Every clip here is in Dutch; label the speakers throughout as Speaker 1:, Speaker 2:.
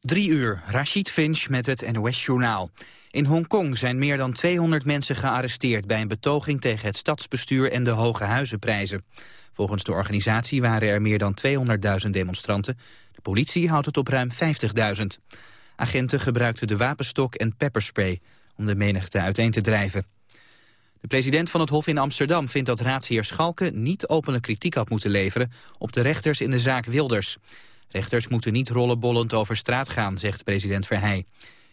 Speaker 1: Drie uur, Rashid Finch met het NOS-journaal. In Hongkong zijn meer dan 200 mensen gearresteerd... bij een betoging tegen het stadsbestuur en de hoge huizenprijzen. Volgens de organisatie waren er meer dan 200.000 demonstranten. De politie houdt het op ruim 50.000. Agenten gebruikten de wapenstok en pepperspray... om de menigte uiteen te drijven. De president van het Hof in Amsterdam vindt dat raadsheer Schalke... niet openlijk kritiek had moeten leveren op de rechters in de zaak Wilders... Rechters moeten niet rollenbollend over straat gaan, zegt president Verheij.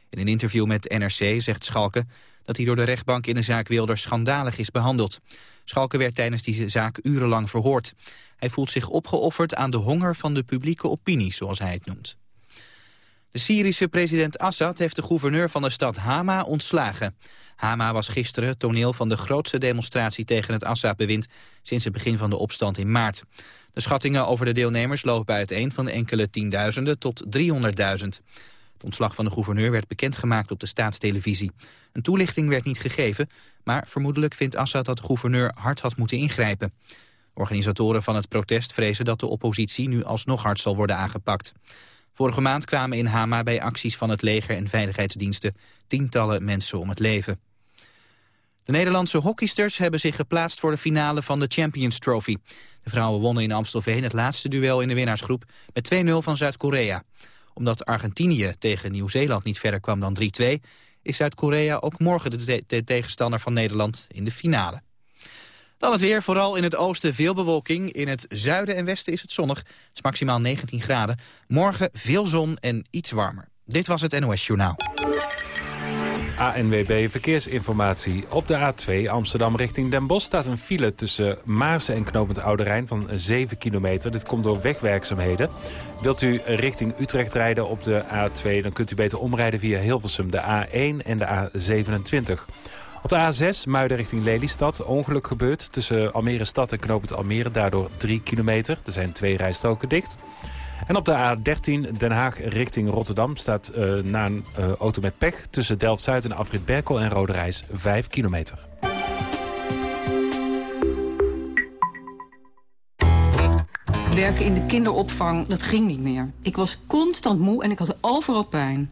Speaker 1: In een interview met NRC zegt Schalke dat hij door de rechtbank in de zaak Wilders schandalig is behandeld. Schalke werd tijdens die zaak urenlang verhoord. Hij voelt zich opgeofferd aan de honger van de publieke opinie, zoals hij het noemt. De Syrische president Assad heeft de gouverneur van de stad Hama ontslagen. Hama was gisteren toneel van de grootste demonstratie tegen het Assad-bewind sinds het begin van de opstand in maart. De schattingen over de deelnemers lopen uiteen van enkele tienduizenden tot 300.000. Het ontslag van de gouverneur werd bekendgemaakt op de staatstelevisie. Een toelichting werd niet gegeven, maar vermoedelijk vindt Assad dat de gouverneur hard had moeten ingrijpen. Organisatoren van het protest vrezen dat de oppositie nu alsnog hard zal worden aangepakt. Vorige maand kwamen in Hama bij acties van het leger en veiligheidsdiensten tientallen mensen om het leven. De Nederlandse hockeysters hebben zich geplaatst voor de finale van de Champions Trophy. De vrouwen wonnen in Amstelveen het laatste duel in de winnaarsgroep met 2-0 van Zuid-Korea. Omdat Argentinië tegen Nieuw-Zeeland niet verder kwam dan 3-2... is Zuid-Korea ook morgen de, de tegenstander van Nederland in de finale. Dan het weer, vooral in het oosten veel bewolking. In het zuiden en westen is het zonnig. Het is maximaal 19 graden. Morgen veel zon en iets warmer. Dit was het NOS Journaal.
Speaker 2: ANWB Verkeersinformatie. Op de A2 Amsterdam richting Den Bosch staat een file tussen Maarsen en Knopend Oude Rijn van 7 kilometer. Dit komt door wegwerkzaamheden. Wilt u richting Utrecht rijden op de A2, dan kunt u beter omrijden via Hilversum, de A1 en de A27. Op de A6 Muiden richting Lelystad. Ongeluk gebeurd tussen Almere Stad en Knopend Almere. Daardoor 3 kilometer. Er zijn twee rijstroken dicht. En op de A13 Den Haag richting Rotterdam staat uh, na een uh, auto met pech... tussen Delft-Zuid en Afrit Berkel en Rode Reis 5 kilometer.
Speaker 3: Werken in de kinderopvang, dat ging niet meer. Ik was constant moe en ik had overal pijn.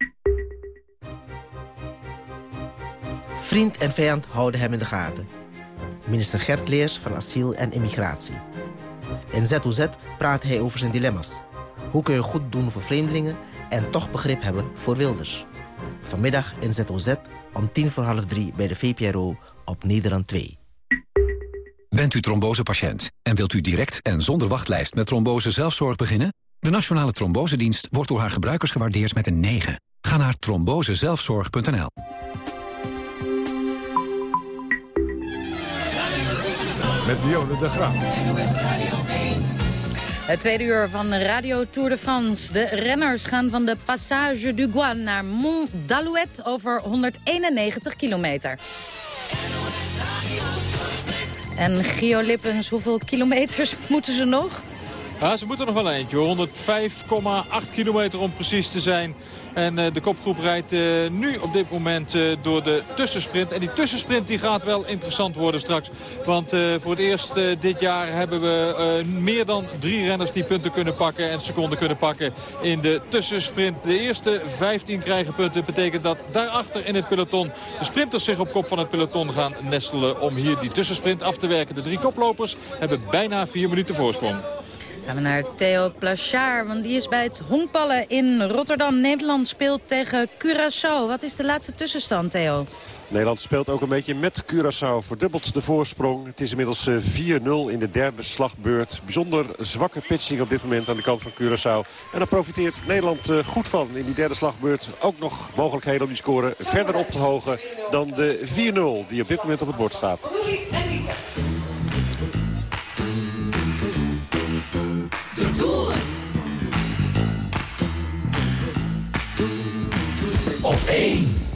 Speaker 4: Vriend en vijand houden hem in de gaten. Minister Gert Leers van Asiel en Immigratie. In ZOZ praat hij over zijn dilemma's. Hoe kun je goed doen voor vreemdelingen en toch begrip hebben voor wilders? Vanmiddag in ZOZ om tien voor half drie bij de VPRO op Nederland 2.
Speaker 5: Bent u trombosepatiënt en wilt u direct en zonder wachtlijst met trombose zelfzorg beginnen? De Nationale Trombosedienst wordt door haar gebruikers gewaardeerd met een 9. Ga naar trombosezelfzorg.nl.
Speaker 6: Met Dionne de Graaf.
Speaker 7: Het tweede uur van Radio Tour de France. De renners gaan van de Passage du Guan naar Mont d'Alouette over 191 kilometer. En Gio Lippens, hoeveel kilometers moeten ze nog?
Speaker 8: Ja, ze moeten nog wel eentje. 105,8 kilometer om precies te zijn. En uh, de kopgroep rijdt uh, nu op dit moment uh, door de tussensprint. En die tussensprint die gaat wel interessant worden straks. Want voor het eerst dit jaar hebben we meer dan drie renners die punten kunnen pakken. En seconden kunnen pakken in de tussensprint. De eerste 15 krijgen punten. betekent dat daarachter in het peloton de sprinters zich op kop van het peloton gaan nestelen. Om hier die tussensprint af te werken. De drie koplopers hebben bijna vier minuten voorsprong.
Speaker 7: Gaan we naar Theo Plachard, want die is bij het honkballen in Rotterdam. Nederland speelt tegen Curaçao. Wat is de laatste tussenstand, Theo?
Speaker 9: Nederland speelt ook een beetje met Curaçao. Verdubbelt de voorsprong. Het is inmiddels 4-0 in de derde slagbeurt. Bijzonder zwakke pitching op dit moment aan de kant van Curaçao. En daar profiteert Nederland eh, goed van in die derde slagbeurt. Ook nog mogelijkheden om die score verder op te hogen dan de 4-0 die op dit moment op het bord staat.
Speaker 10: door. Op één.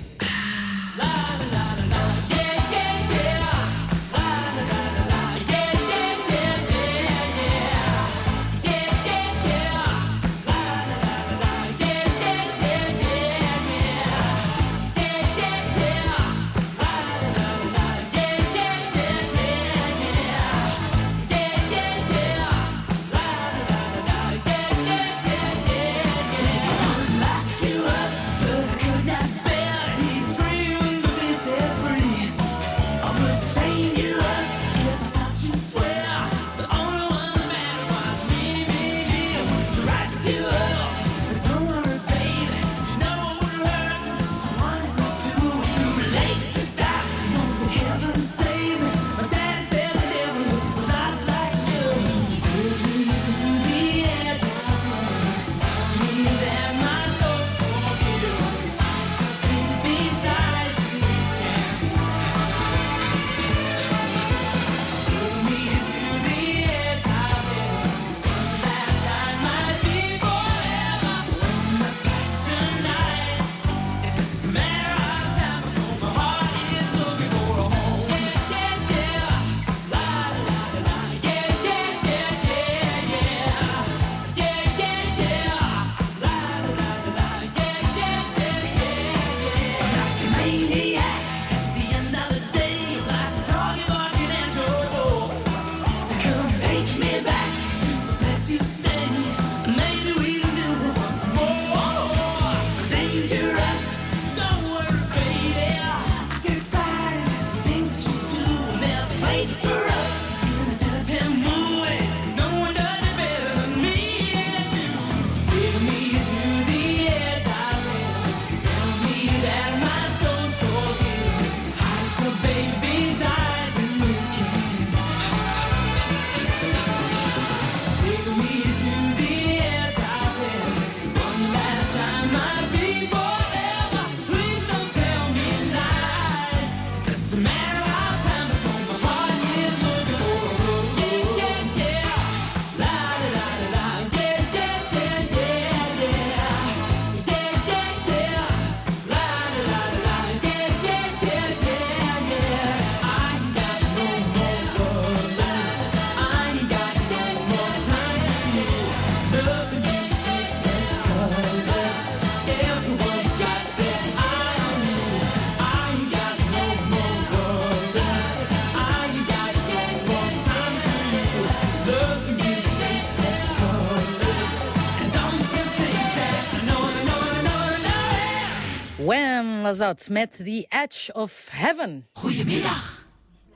Speaker 7: Was dat, met The Edge of Heaven.
Speaker 10: Goedemiddag.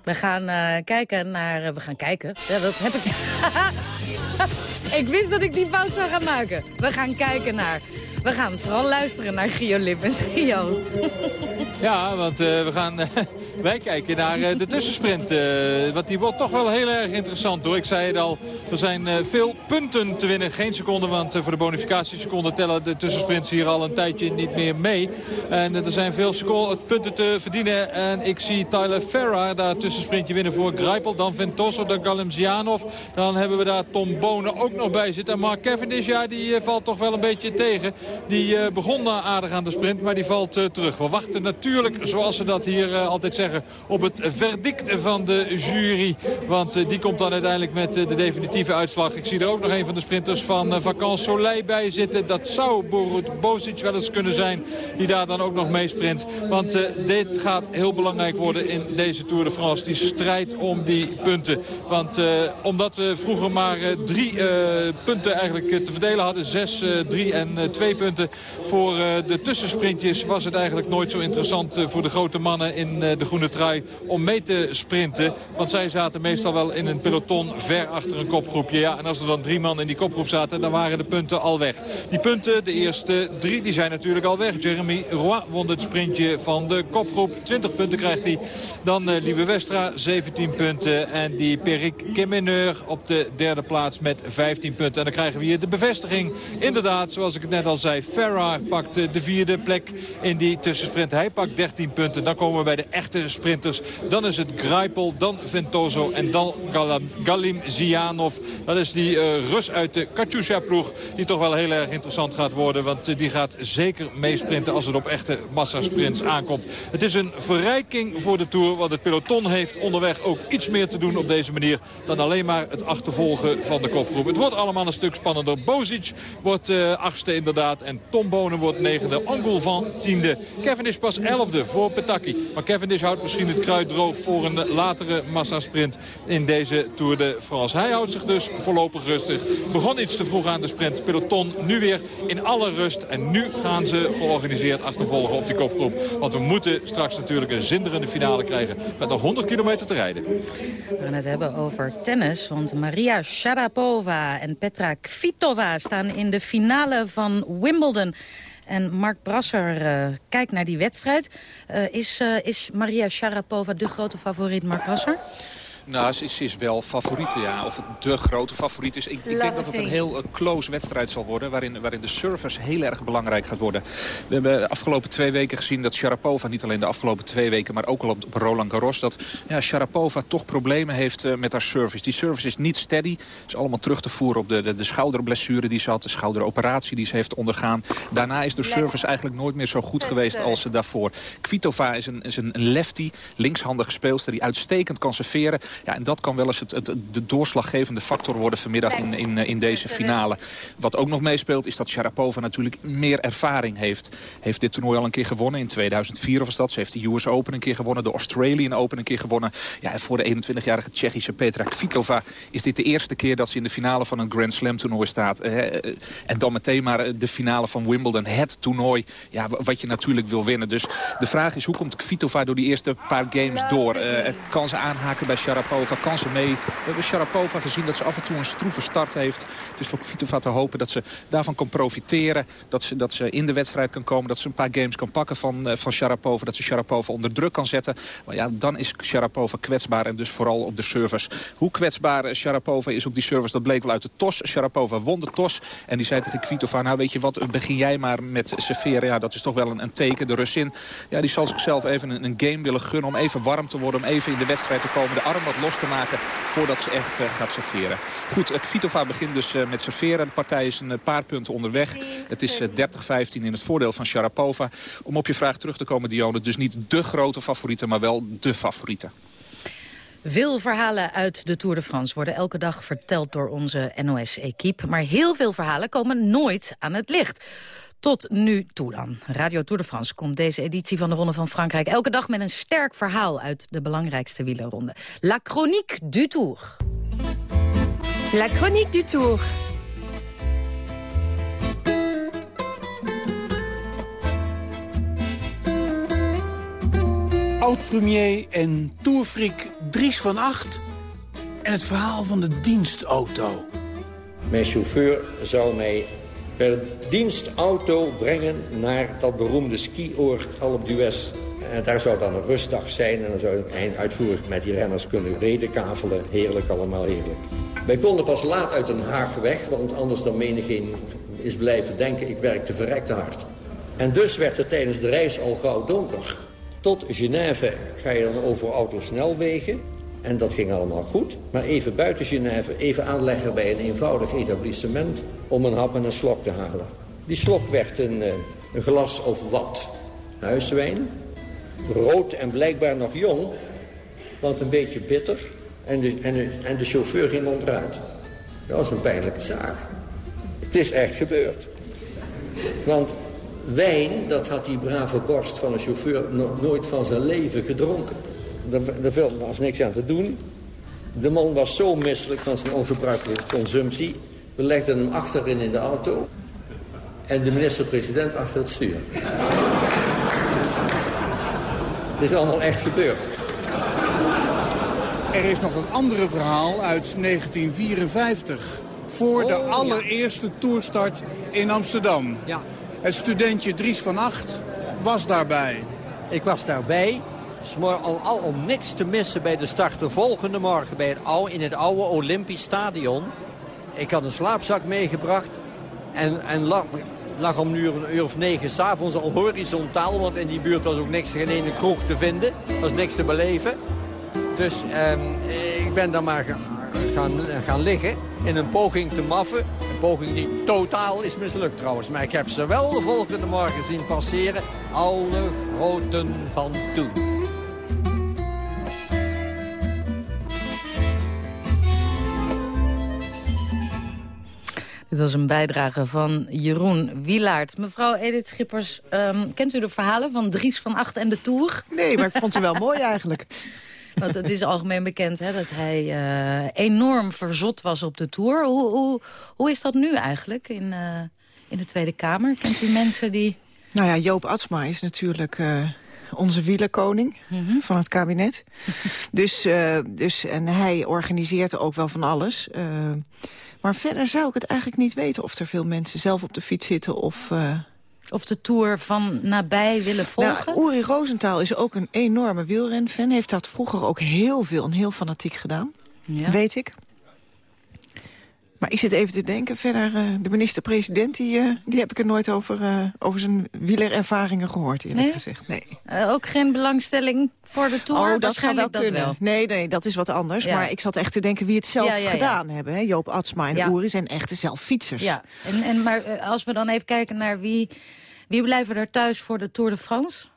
Speaker 7: We gaan uh, kijken naar... Uh, we gaan kijken. Ja, dat heb ik... ik wist dat ik die fout zou gaan maken. We gaan kijken naar... We gaan vooral luisteren naar Gio Lippens. Gio.
Speaker 8: ja, want uh, we gaan... Wij kijken naar de tussensprint. Uh, want die wordt toch wel heel erg interessant hoor. Ik zei het al, er zijn uh, veel punten te winnen. Geen seconden, want voor de bonificatieseconden tellen de tussensprints hier al een tijdje niet meer mee. En er zijn veel punten te verdienen. En ik zie Tyler Ferrar daar tussensprintje winnen voor Greipel. Dan Ventoso, dan Galimzianov. Dan hebben we daar Tom Bonen ook nog bij zitten. En Mark Cavendish, ja, die valt toch wel een beetje tegen. Die begon aardig aan de sprint, maar die valt terug. We wachten natuurlijk, zoals ze dat hier altijd zeggen op het verdict van de jury. Want eh, die komt dan uiteindelijk met eh, de definitieve uitslag. Ik zie er ook nog een van de sprinters van eh, Vakant Soleil bij zitten. Dat zou Borut Bosic wel eens kunnen zijn die daar dan ook nog meesprint. Want dit gaat heel belangrijk worden in deze Tour de France. Die strijd om die punten. Want omdat we vroeger maar drie punten eigenlijk te verdelen hadden. Zes, drie en twee punten voor de tussensprintjes was het eigenlijk nooit zo interessant voor de grote mannen in de groene trui om mee te sprinten. Want zij zaten meestal wel in een peloton ver achter een kopgroepje. Ja, en als er dan drie man in die kopgroep zaten, dan waren de punten al weg. Die punten, de eerste drie, die zijn natuurlijk al weg. Jeremy Roy won het sprintje van de kopgroep. 20 punten krijgt hij. Dan uh, Lieve Westra, 17 punten. En die Perik Kemeneur op de derde plaats met 15 punten. En dan krijgen we hier de bevestiging. Inderdaad, zoals ik het net al zei, Ferrar pakt de vierde plek in die tussensprint. Hij pakt 13 punten. Dan komen we bij de echte sprinters. Dan is het Greipel, dan Ventoso en dan Galim Zianov. Dat is die uh, Rus uit de Katusha-ploeg. Die toch wel heel erg interessant gaat worden. Want die gaat zeker meesprinten als het op echte massasprints aankomt. Het is een verrijking voor de Tour. Want het peloton heeft onderweg ook iets meer te doen op deze manier. Dan alleen maar het achtervolgen van de kopgroep. Het wordt allemaal een stuk spannender. Bozic wordt uh, achtste inderdaad. En Tom Bonen wordt negende. Angul van tiende. Kevin is pas elfde voor Petaki. Maar Cavendish houdt misschien het kruid droog voor een latere massasprint in deze Tour de France. Hij houdt zich dus voorlopig rustig. Begon iets te vroeg aan de sprint. Peloton nu weer in alle rust. En nu gaan ze georganiseerd achtervolgen op die kopgroep. Want we moeten straks natuurlijk een zinderende finale krijgen. Met nog 100 kilometer te rijden.
Speaker 7: We gaan het hebben over tennis. Want Maria Sharapova en Petra Kvitova staan in de finale van Wimbledon. En Mark Brasser uh, kijkt naar die wedstrijd. Uh, is, uh, is Maria Sharapova de grote favoriet, Mark Brasser?
Speaker 11: Nou, ze is, ze is, wel favoriet, ja. Of het de grote favoriet is. Ik, ik denk dat het een heel uh, close wedstrijd zal worden... Waarin, waarin de service heel erg belangrijk gaat worden. We hebben de afgelopen twee weken gezien dat Sharapova... niet alleen de afgelopen twee weken, maar ook al op Roland Garros... dat ja, Sharapova toch problemen heeft uh, met haar service. Die service is niet steady. is allemaal terug te voeren op de, de, de schouderblessure die ze had... de schouderoperatie die ze heeft ondergaan. Daarna is de service eigenlijk nooit meer zo goed geweest als ze daarvoor. Kvitova is een, is een lefty, linkshandige speelster... die uitstekend kan serveren. Ja, en dat kan wel eens het, het, de doorslaggevende factor worden vanmiddag in, in, in deze finale. Wat ook nog meespeelt is dat Sharapova natuurlijk meer ervaring heeft. Heeft dit toernooi al een keer gewonnen in 2004 of dat. Ze heeft de US Open een keer gewonnen, de Australian Open een keer gewonnen. Ja, en voor de 21-jarige Tsjechische Petra Kvitova is dit de eerste keer dat ze in de finale van een Grand Slam toernooi staat. en dan meteen maar de finale van Wimbledon. Het toernooi ja, wat je natuurlijk wil winnen. Dus de vraag is hoe komt Kvitova door die eerste paar games door? Kan ze aanhaken bij Sharapova? Sharapova kansen mee. We hebben Sharapova gezien dat ze af en toe een stroeve start heeft. Het is voor Kvitova te hopen dat ze daarvan kan profiteren. Dat ze, dat ze in de wedstrijd kan komen. Dat ze een paar games kan pakken van, uh, van Sharapova. Dat ze Sharapova onder druk kan zetten. Maar ja, dan is Sharapova kwetsbaar. En dus vooral op de service. Hoe kwetsbaar Sharapova is op die service, dat bleek wel uit de tos. Sharapova won de tos. En die zei tegen Kvitova, nou weet je wat, begin jij maar met serveren. Ja, dat is toch wel een, een teken. De Russin, ja, die zal zichzelf even een, een game willen gunnen. Om even warm te worden, om even in de wedstrijd te komen. De arm wat los te maken voordat ze echt uh, gaat serveren. Goed, Kvitova begint dus uh, met serveren. De partij is een paar punten onderweg. Het is 30-15 in het voordeel van Sharapova. Om op je vraag terug te komen, Dione. Dus niet de grote favoriete, maar wel de favoriete.
Speaker 7: Veel verhalen uit de Tour de France worden elke dag verteld door onze NOS-equipe. Maar heel veel verhalen komen nooit aan het licht. Tot nu toe dan. Radio Tour de France komt deze editie van de Ronde van Frankrijk... elke dag met een sterk verhaal uit de belangrijkste wielerronde. La Chronique du Tour.
Speaker 12: La Chronique du Tour.
Speaker 13: Oud-premier en tourfreak Dries van Acht... en het verhaal van de dienstauto.
Speaker 14: Mijn chauffeur zou mij per dienstauto brengen naar dat beroemde skioord Alpe d'Huez. En daar zou dan een rustdag zijn en dan zou ik uitvoerig met die renners kunnen redenkavelen. Heerlijk allemaal, heerlijk. Wij konden pas laat uit Den Haag weg, want anders dan menigeen is blijven denken... ik werk te verrekte hard. En dus werd het tijdens de reis al gauw donker. Tot Genève ga je dan over autosnelwegen. En dat ging allemaal goed. Maar even buiten Genève, even aanleggen bij een eenvoudig etablissement... om een hap en een slok te halen. Die slok werd een, eh, een glas of wat huiswijn. Rood en blijkbaar nog jong, want een beetje bitter. En de, en de, en de chauffeur ging onderuit. Dat was een pijnlijke zaak. Het is echt gebeurd. Want wijn, dat had die brave borst van een chauffeur nooit van zijn leven gedronken. Er was niks aan te doen. De man was zo misselijk van zijn ongebruikelijke consumptie. We legden hem achterin in de auto. En de minister-president achter het stuur. Het is allemaal echt gebeurd.
Speaker 13: Er is nog een andere verhaal uit 1954. Voor de oh, allereerste toerstart in Amsterdam. Ja. Het studentje Dries van Acht was daarbij.
Speaker 15: Ik was daarbij al, al om niks te missen bij de start de volgende morgen bij het oude, in het oude Olympisch Stadion. Ik had een slaapzak meegebracht en, en lag, lag om nu een uur of negen s'avonds al horizontaal. Want in die buurt was ook niks, geen ene kroeg te vinden. was niks te beleven. Dus eh, ik ben dan maar gaan, gaan liggen in een poging te maffen. Een poging die totaal is mislukt trouwens. Maar ik heb ze wel de volgende morgen zien passeren. Alle groten van toen.
Speaker 7: Dit was een bijdrage van Jeroen Wielaert. Mevrouw Edith Schippers, um, kent u de verhalen van Dries van Acht en de Tour?
Speaker 16: Nee, maar ik vond ze wel mooi eigenlijk.
Speaker 7: Want het is algemeen bekend hè, dat hij uh, enorm verzot was op de Tour. Hoe, hoe, hoe is dat nu eigenlijk in, uh, in de Tweede Kamer? Kent u mensen die...
Speaker 16: Nou ja, Joop Atsma is natuurlijk... Uh, onze wielerkoning mm -hmm. van het kabinet. dus, uh, dus, en hij organiseert ook wel van alles. Uh, maar verder zou ik het eigenlijk niet weten of er veel mensen zelf op de fiets zitten of... Uh...
Speaker 7: Of de Tour van nabij willen volgen?
Speaker 16: Nou, Uri Rosenthal is ook een enorme wielrenfan. Heeft dat vroeger ook heel veel en heel fanatiek gedaan. Ja. Weet ik. Maar ik zit even te denken, verder uh, de minister-president... Die, uh, die heb ik er nooit over, uh, over zijn wielerervaringen gehoord, eerlijk
Speaker 7: nee?
Speaker 16: gezegd. Nee.
Speaker 7: ook geen belangstelling voor de Tour?
Speaker 16: Oh, dat zou wel kunnen. Dat wel. Nee, nee, dat is wat anders. Ja. Maar ik zat echt te denken wie het zelf ja, ja, gedaan hebben. Hè? Joop Atsma en Uri zijn echte zelffietsers.
Speaker 7: Ja, en, en, maar als we dan even kijken naar wie... Wie blijven er thuis voor de Tour de France?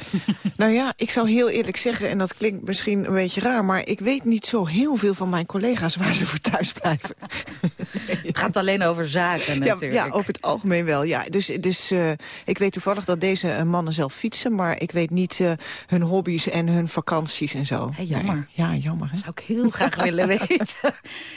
Speaker 16: nou ja, ik zou heel eerlijk zeggen, en dat klinkt misschien een beetje raar... maar ik weet niet zo heel veel van mijn collega's waar ze voor thuis blijven.
Speaker 7: Het gaat alleen over zaken natuurlijk.
Speaker 16: Ja, ja over het algemeen wel. Ja. Dus, dus uh, ik weet toevallig dat deze mannen zelf fietsen... maar ik weet niet uh, hun hobby's en hun vakanties en zo.
Speaker 7: Hey, jammer.
Speaker 16: Nee. Ja, jammer. Hè?
Speaker 7: Zou ik heel graag willen weten.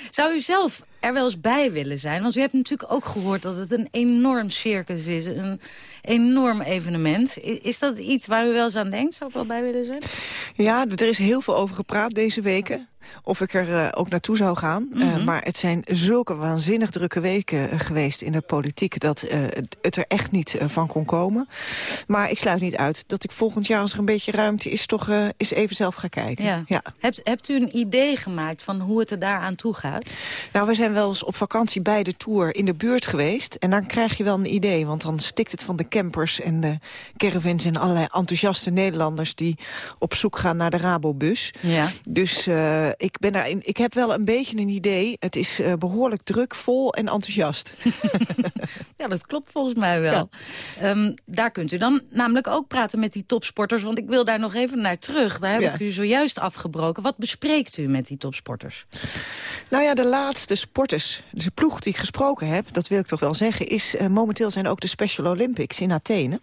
Speaker 7: Zou u zelf er wel eens bij willen zijn? Want u hebt natuurlijk ook gehoord dat het een enorm circus is. Een enorm evenement. Is dat iets waar u wel eens aan denkt? Zou ik wel bij willen zijn?
Speaker 16: Ja, er is heel veel over gepraat deze weken of ik er uh, ook naartoe zou gaan. Mm -hmm. uh, maar het zijn zulke waanzinnig drukke weken uh, geweest in de politiek... dat het er echt niet van kon komen. Maar ik sluit niet uit dat ik volgend jaar, als er een beetje ruimte is... toch eens even zelf ga kijken.
Speaker 7: Ja. Ja. Hebt, hebt u een idee gemaakt van hoe het er daaraan toe gaat?
Speaker 16: Nou, we zijn wel eens op vakantie bij de Tour in de buurt geweest. En dan krijg je wel een idee. Want dan stikt het van de campers en de caravans... en allerlei enthousiaste Nederlanders die op zoek gaan naar de Rabobus.
Speaker 7: Ja.
Speaker 16: Dus ik, ben daar in, ik heb wel een beetje een idee. Het is uh, behoorlijk druk, vol en enthousiast.
Speaker 7: ja, dat klopt volgens mij wel. Ja. Um, daar kunt u dan namelijk ook praten met die topsporters. Want ik wil daar nog even naar terug. Daar heb ja. ik u zojuist afgebroken. Wat bespreekt u met die topsporters?
Speaker 16: Nou ja, de laatste sporters, de ploeg die ik gesproken heb... dat wil ik toch wel zeggen, is uh, momenteel zijn ook de Special Olympics in Athene.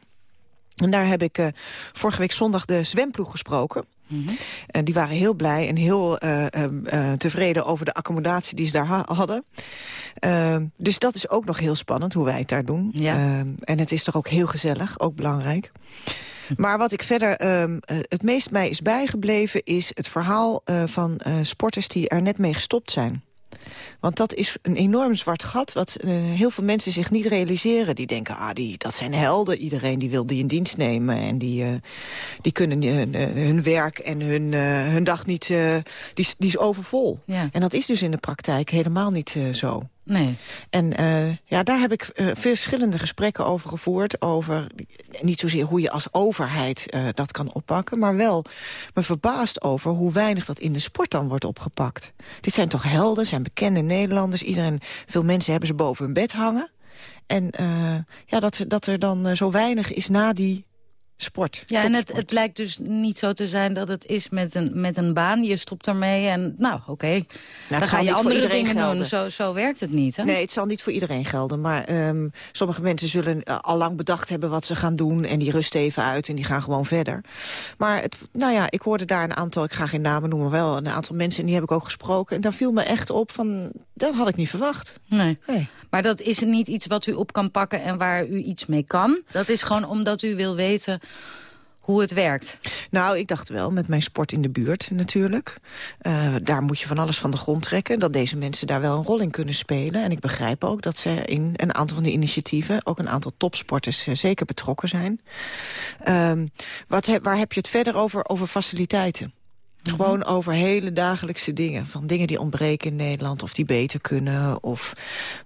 Speaker 16: En daar heb ik uh, vorige week zondag de zwemploeg gesproken. Mm -hmm. En die waren heel blij en heel uh, uh, tevreden over de accommodatie die ze daar ha hadden. Uh, dus dat is ook nog heel spannend, hoe wij het daar doen.
Speaker 7: Ja.
Speaker 16: en het is toch ook heel gezellig, ook belangrijk. Maar wat ik verder um, het meest mij is bijgebleven... is het verhaal van sporters die er net mee gestopt zijn. Want dat is een enorm zwart gat wat uh, heel veel mensen zich niet realiseren. Die denken, ah, die, dat zijn helden. Iedereen die wil die in dienst nemen. En die, uh, die kunnen uh, hun werk en hun, hun dag niet... die, die is overvol.
Speaker 7: Ja.
Speaker 16: En dat is dus in de praktijk helemaal niet zo.
Speaker 7: Nee.
Speaker 16: En uh, ja, daar heb ik uh, verschillende gesprekken over gevoerd. Over niet zozeer hoe je als overheid uh, dat kan oppakken... maar wel me verbaasd over hoe weinig dat in de sport dan wordt opgepakt. Dit zijn toch helden, zijn bekende Nederlanders. Iedereen, veel mensen hebben ze boven hun bed hangen. En ja, dat, dat er dan zo weinig is na die sport.
Speaker 7: Ja, en het, het lijkt dus niet zo te zijn dat het is met een, met een baan. Je stopt ermee en nou, oké. Okay. Nou, dan ga je andere dingen gelden. doen. Zo, zo werkt het niet, hè?
Speaker 16: Nee, het zal niet voor iedereen gelden. Maar um, sommige mensen zullen uh, al lang bedacht hebben wat ze gaan doen... en die rusten even uit en die gaan gewoon verder. Maar het, nou ja, ik hoorde daar een aantal, ik ga geen namen noemen... wel een aantal mensen en die heb ik ook gesproken. En daar viel me echt op van, dat had ik niet verwacht.
Speaker 7: Nee. nee. Maar dat is niet iets wat u op kan pakken en waar u iets mee kan? Dat is gewoon omdat u wil weten hoe het werkt?
Speaker 16: Nou, ik dacht wel, met mijn sport in de buurt natuurlijk. Uh, daar moet je van alles van de grond trekken. Dat deze mensen daar wel een rol in kunnen spelen. En ik begrijp ook dat ze in een aantal van de initiatieven... ook een aantal topsporters uh, zeker betrokken zijn. Uh, wat waar heb je het verder over? Over faciliteiten. Gewoon mm -hmm. over hele dagelijkse dingen. Van dingen die ontbreken in Nederland of die beter kunnen. Of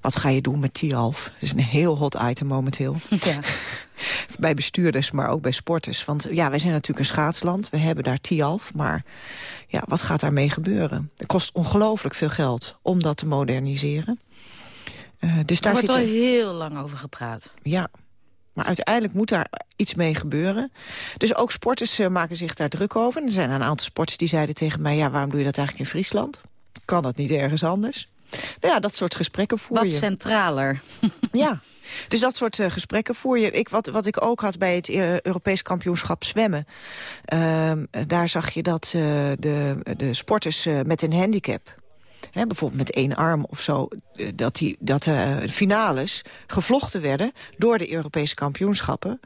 Speaker 16: wat ga je doen met Tialf? Dat is een heel hot item momenteel.
Speaker 7: Ja.
Speaker 16: bij bestuurders, maar ook bij sporters. Want ja, wij zijn natuurlijk een schaatsland. We hebben daar Tialf, maar ja, wat gaat daarmee gebeuren? Het kost ongelooflijk veel geld om dat te moderniseren. Uh, dus daar
Speaker 7: wordt
Speaker 16: zit
Speaker 7: al heel lang over gepraat.
Speaker 16: Ja, maar uiteindelijk moet daar iets mee gebeuren. Dus ook sporters uh, maken zich daar druk over. er zijn een aantal sporters die zeiden tegen mij... ja, waarom doe je dat eigenlijk in Friesland? Kan dat niet ergens anders? Nou ja, dat soort gesprekken voer
Speaker 7: Wat
Speaker 16: je.
Speaker 7: Wat centraler.
Speaker 16: ja, dus dat soort uh, gesprekken voer je. Ik, wat, wat ik ook had bij het uh, Europees kampioenschap zwemmen... daar zag je dat de, de sporters met een handicap bijvoorbeeld met één arm of zo... dat, die, dat de uh, finales gevlochten werden door de Europese kampioenschappen.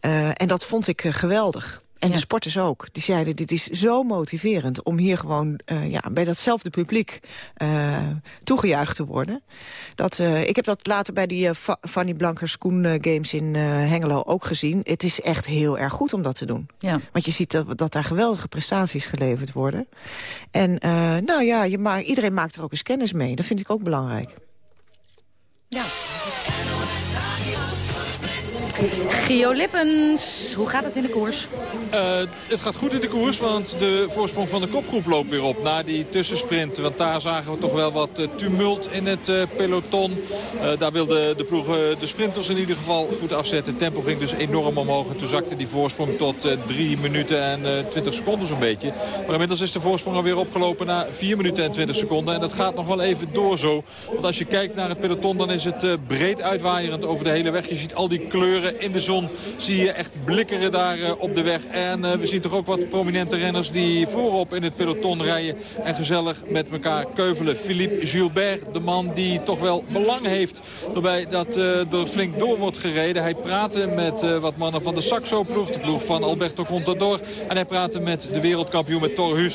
Speaker 16: Uh, en dat vond ik geweldig. En ja. de sporters ook. Die zeiden, dit is zo motiverend om hier gewoon uh, ja, bij datzelfde publiek uh, toegejuicht te worden. Dat, uh, ik heb dat later bij die Fanny Blankers Koen Games in Hengelo ook gezien. Het is echt heel erg goed om dat te doen.
Speaker 7: Ja.
Speaker 16: Want je ziet dat, dat daar geweldige prestaties geleverd worden. En nou ja, je ma iedereen maakt er ook eens kennis mee. Dat vind ik ook belangrijk.
Speaker 7: Ja. Gio Lippens, hoe gaat het in de koers?
Speaker 8: Uh, het gaat goed in de koers, want de voorsprong van de kopgroep loopt weer op na die tussensprint. Want daar zagen we toch wel wat uh, tumult in het uh, peloton. daar wilden de de sprinters in ieder geval goed afzetten. Tempo ging dus enorm omhoog en toen zakte die voorsprong tot 3 minuten en 20 seconden zo'n beetje. Maar inmiddels is de voorsprong alweer opgelopen na 4 minuten en 20 seconden. En dat gaat nog wel even door zo. Want als je kijkt naar het peloton dan is het breed uitwaaierend over de hele weg. Je ziet al die kleuren in de zon zie je echt blikkeren daar uh, op de weg. En uh, we zien toch ook wat prominente renners die voorop in het peloton rijden. En gezellig met elkaar keuvelen. Philippe Gilbert, de man die toch wel belang heeft. Waarbij dat uh, er flink door wordt gereden. Hij praatte met wat mannen van de Saxo-ploeg. De ploeg van Alberto Contador. En hij praatte met de wereldkampioen met Thor.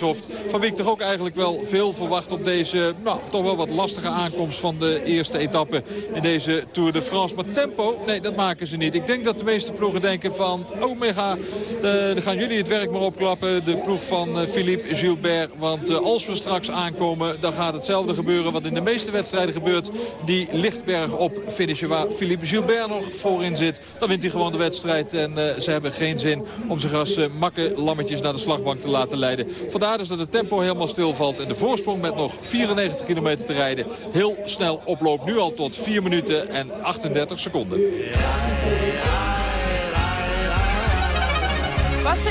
Speaker 8: Van wie ik toch ook eigenlijk wel veel verwacht op deze nou, toch wel wat lastige aankomst van de eerste etappe in deze Tour de France. Maar tempo, nee dat maken ze niet. Ik denk dat de meeste ploegen denken van... Omega, uh, dan gaan jullie het werk maar opklappen. De ploeg van uh, Philippe Gilbert. Want uh, als we straks aankomen, dan gaat hetzelfde gebeuren... wat in de meeste wedstrijden gebeurt. Die lichtberg op finishen waar Philippe Gilbert nog voorin zit. Dan wint hij gewoon de wedstrijd. En ze hebben geen zin om zich als makke lammetjes naar de slagbank te laten leiden. Vandaar dus dat het tempo helemaal stilvalt. En de voorsprong met nog 94 kilometer te rijden heel snel oploopt. Nu al tot 4 minuten en 38 seconden.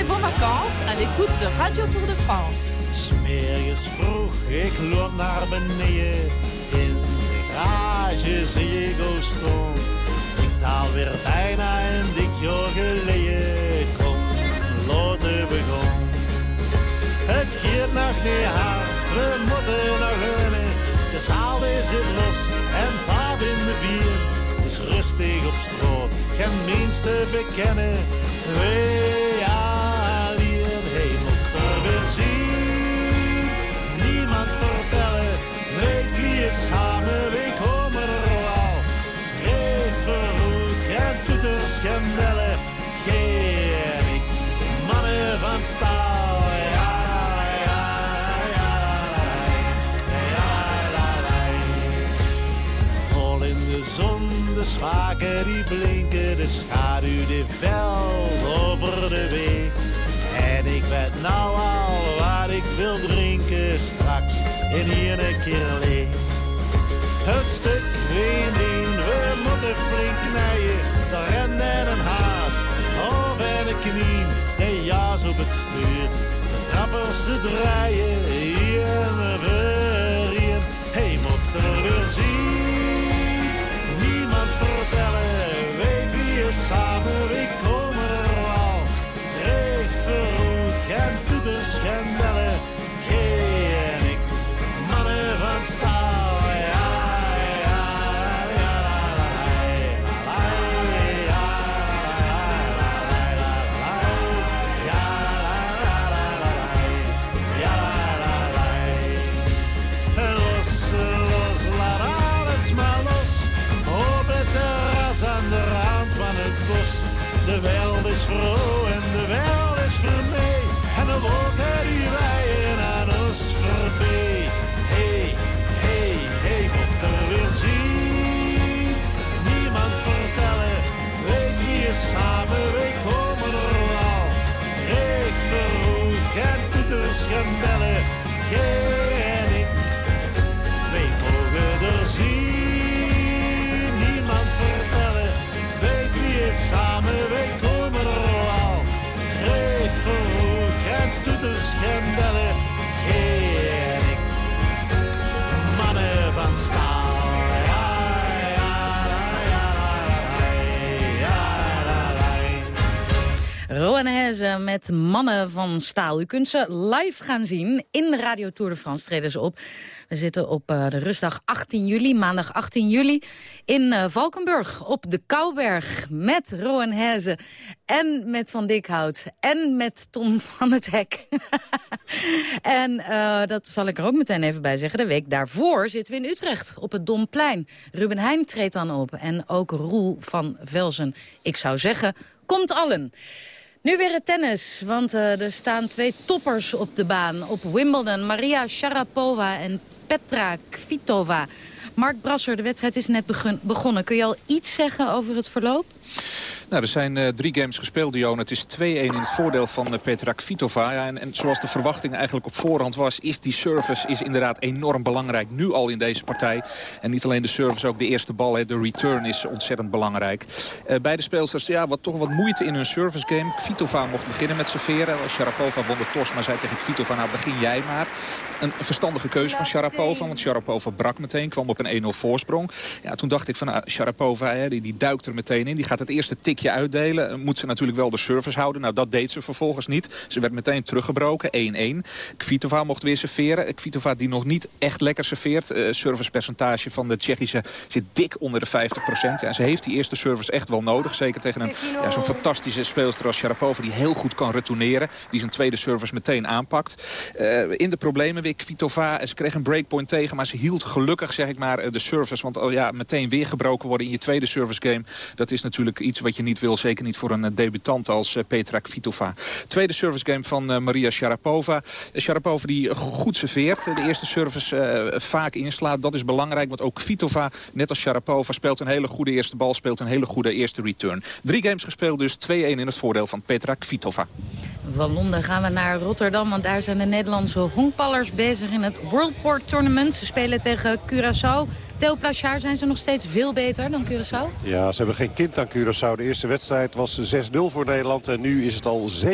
Speaker 12: Vos vakanties à l'écoute de Radio Tour de France.
Speaker 17: Smeerjes vroeg, ik loop naar beneden. In de garage zie ik stond. Ik taal weer bijna een dik jaar geleden. Kom, loten begon. Het gaat nog niet hard, we moeten nog winnen. De zaal is het los en paap in de bier. Dus rustig op straat, geen minste bekennen. Zien. Niemand vertellen, weet wie is samen, we komen er al. Geen vergoed, geen toeters, geen bellen, geen ik. Mannen van staal, ja. zon, de zwaken die blinken, de schaduw die veld over de weg. Ik weet nou al wat ik wil drinken straks in hier een keer leeg. Het stuk ween we moeten flink knijden, de ren en een haas, of en een knie, en jas op het stuur. De ze draaien, hier en weer hier, hij mocht er weer zien weet wie je samen, de wereld is vroeg en de wereld is vermee. En de wolken die wijen aan ons voorbij. Hey, hey, hey, mocht er weer zien. Niemand vertellen, weet wie je samen, we komen er al. Reekt verroet en toeters gemellen.
Speaker 7: Hey, Heze met Mannen van Staal. U kunt ze live gaan zien. In de Radio Tour de France treden ze op. We zitten op uh, de rustdag 18 juli, maandag 18 juli... in uh, Valkenburg op de Kouberg met Rowan Heze... en met Van Dikhout en met Tom van het Hek. en uh, dat zal ik er ook meteen even bij zeggen. De week daarvoor zitten we in Utrecht op het Domplein. Ruben Heijn treedt dan op en ook Roel van Velzen. Ik zou zeggen, komt allen. Nu weer het tennis, want uh, er staan twee toppers op de baan. Op Wimbledon, Maria Sharapova en Petra Kvitova. Mark Brasser, de wedstrijd is net begonnen. Kun je al iets zeggen over het verloop?
Speaker 11: Nou, er zijn uh, drie games gespeeld, Dion. Het is 2-1 in het voordeel van uh, Petra Kvitova. Ja, en, en, zoals de verwachting eigenlijk op voorhand was... is die service is inderdaad enorm belangrijk. Nu al in deze partij. En niet alleen de service, ook de eerste bal. Hè, de return is ontzettend belangrijk. Uh, beide speelsters, ja, wat, toch wat moeite in hun service game. Kvitova mocht beginnen met serveren. Sharapova won de tos, maar zei tegen Kvitova... nou, begin jij maar. Een, een verstandige keuze van Sharapova. Want Sharapova brak meteen, kwam op een 1-0 voorsprong. Ja, toen dacht ik van, nou, Sharapova, hè, die, die duikt er meteen in. Die gaat het eerste tik tikje uitdelen. Moet ze natuurlijk wel de service houden. Nou, dat deed ze vervolgens niet. Ze werd meteen teruggebroken, 1-1. Kvitova mocht weer serveren. Kvitova die nog niet echt lekker serveert. Uh, servicepercentage van de Tsjechische zit dik onder de 50% Ja, ze heeft die eerste service echt wel nodig. Zeker tegen een ja, zo'n fantastische speelster als Sharapova... die heel goed kan retourneren. Die zijn tweede service meteen aanpakt. Uh, in de problemen weer Kvitova. Ze kreeg een breakpoint tegen, maar ze hield gelukkig, zeg ik maar, de service. Want oh ja, meteen weer gebroken worden in je tweede service game... dat is natuurlijk iets wat je niet wil. Zeker niet voor een eh, debutant als eh, Petra Kvitova. Tweede service game van eh, Maria Sharapova. Sharapova die goed serveert. De eerste service vaak inslaat. Dat is belangrijk, want ook Kvitova, net als Sharapova... speelt een hele goede eerste bal, speelt een hele goede eerste return. Drie games gespeeld, dus 2-1 in het voordeel van Petra Kvitova.
Speaker 7: Van Londen gaan we naar Rotterdam, want daar zijn de Nederlandse honkballers bezig in het World Port Tournament. Ze spelen tegen Curaçao. Theo Plachard zijn ze nog steeds veel beter dan Curaçao?
Speaker 9: Ja, ze hebben geen kind aan Curaçao. De eerste wedstrijd was 6-0 voor Nederland en nu is het al 7-0.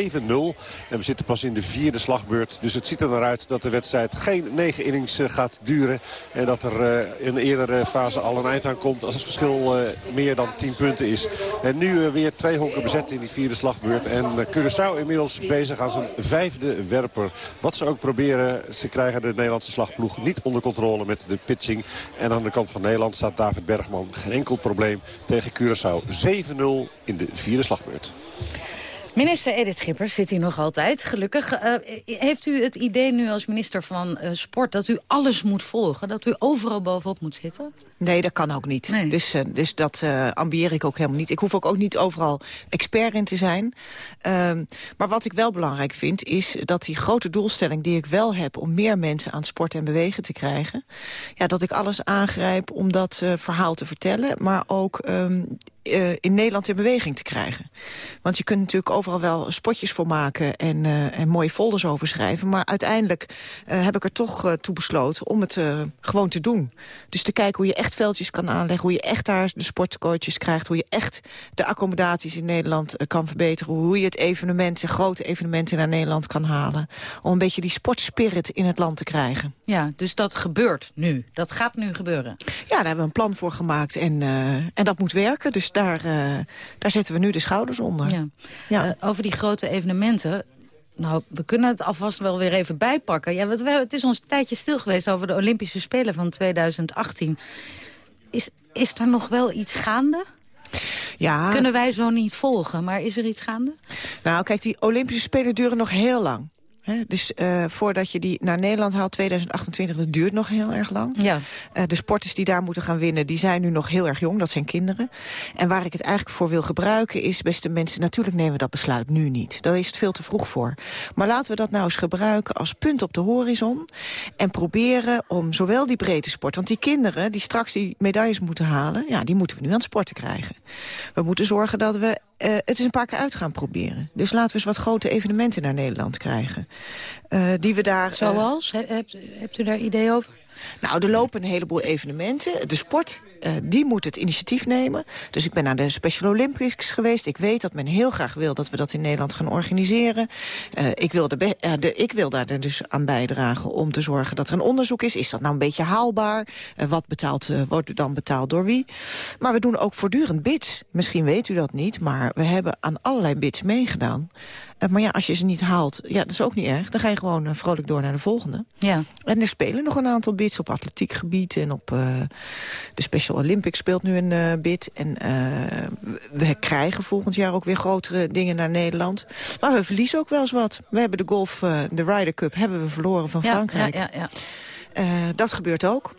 Speaker 9: En we zitten pas in de vierde slagbeurt. Dus het ziet er naar uit dat de wedstrijd geen negen innings eh, gaat duren. En dat er in een eerdere fase al een eind aan komt als het verschil uh, meer dan 10 punten is. En nu weer twee honken bezet in die vierde slagbeurt. En Curaçao inmiddels bezig aan zijn vijfde werper. Wat ze ook proberen, ze krijgen de Nederlandse slagploeg niet onder controle met de pitching. En aan de kant van Nederland staat David Bergman geen enkel probleem tegen Curaçao. 7-0 in de vierde slagbeurt.
Speaker 7: Minister Edith Schippers zit hier nog altijd, gelukkig. Uh, heeft u het idee nu als minister van uh, Sport dat u alles moet volgen? Dat u overal bovenop moet zitten?
Speaker 16: Nee, dat kan ook niet. Nee. Dus, uh, dus dat ambieer ik ook helemaal niet. Ik hoef ook, ook niet overal expert in te zijn. Ehm, maar wat ik wel belangrijk vind, is dat die grote doelstelling die ik wel heb... om meer mensen aan sport en bewegen te krijgen... Ja, dat ik alles aangrijp om dat verhaal te vertellen... maar ook um, uh, in Nederland in beweging te krijgen. Want je kunt natuurlijk overal wel spotjes voor maken en, uh, en mooie folders over schrijven. Maar uiteindelijk uh, heb ik er toch toe besloten om het gewoon te doen. Dus te kijken hoe je echt veldjes kan aanleggen. Hoe je echt daar de sportcoaches krijgt. Hoe je echt de accommodaties in Nederland kan verbeteren. Hoe je het evenementen, grote evenementen naar Nederland kan halen. Om een beetje die sportspirit in het land te krijgen.
Speaker 7: Ja, dus dat gebeurt nu. Dat gaat nu gebeuren.
Speaker 16: Ja, daar hebben we een plan voor gemaakt. En, en dat moet werken. Dus daar, uh, daar zetten we nu de schouders onder.
Speaker 7: Ja. ja. Uh, over die grote evenementen. Nou, we kunnen het alvast wel weer even bijpakken. Ja, we, het is ons een tijdje stil geweest over de Olympische Spelen van 2018. Is, is er nog wel iets gaande?
Speaker 16: Ja.
Speaker 7: Kunnen wij zo niet volgen, maar is er iets gaande?
Speaker 16: Nou, kijk, die Olympische Spelen duren nog heel lang. He, dus uh, voordat je die naar Nederland haalt, 2028, dat duurt nog heel erg lang.
Speaker 7: Ja.
Speaker 16: Uh, de sporters die daar moeten gaan winnen, die zijn nu nog heel erg jong. Dat zijn kinderen. En waar ik het eigenlijk voor wil gebruiken is, beste mensen... natuurlijk nemen we dat besluit nu niet. Daar is het veel te vroeg voor. Maar laten we dat nou eens gebruiken als punt op de horizon. En proberen om zowel die breedte sport... want die kinderen die straks die medailles moeten halen... ja, die moeten we nu aan het sporten krijgen. We moeten zorgen dat we uh, het is een paar keer uit gaan proberen. Dus laten we eens wat grote evenementen naar Nederland krijgen. Uh, die we daar...
Speaker 7: Zoals? Hebt, hebt u daar idee over?
Speaker 16: Nou, er lopen een heleboel evenementen. De sport, uh, die moet het initiatief nemen. Dus ik ben naar de Special Olympics geweest. Ik weet dat men heel graag wil dat we dat in Nederland gaan organiseren. Uh, ik, wil de uh, de, ik wil daar dus aan bijdragen om te zorgen dat er een onderzoek is. Is dat nou een beetje haalbaar? wat betaalt, wordt dan betaald door wie? Maar we doen ook voortdurend bids. Misschien weet u dat niet, maar we hebben aan allerlei bids meegedaan. Maar ja, als je ze niet haalt, ja, dat is ook niet erg. Dan ga je gewoon vrolijk door naar de volgende.
Speaker 7: Ja.
Speaker 16: En er spelen nog een aantal bits op atletiekgebied. En op de Special Olympics speelt nu een bid. En we krijgen volgend jaar ook weer grotere dingen naar Nederland. Maar we verliezen ook wel eens wat. We hebben de golf, de Ryder Cup, hebben we verloren van
Speaker 7: ja,
Speaker 16: Frankrijk.
Speaker 7: Ja, ja, ja.
Speaker 16: dat gebeurt ook.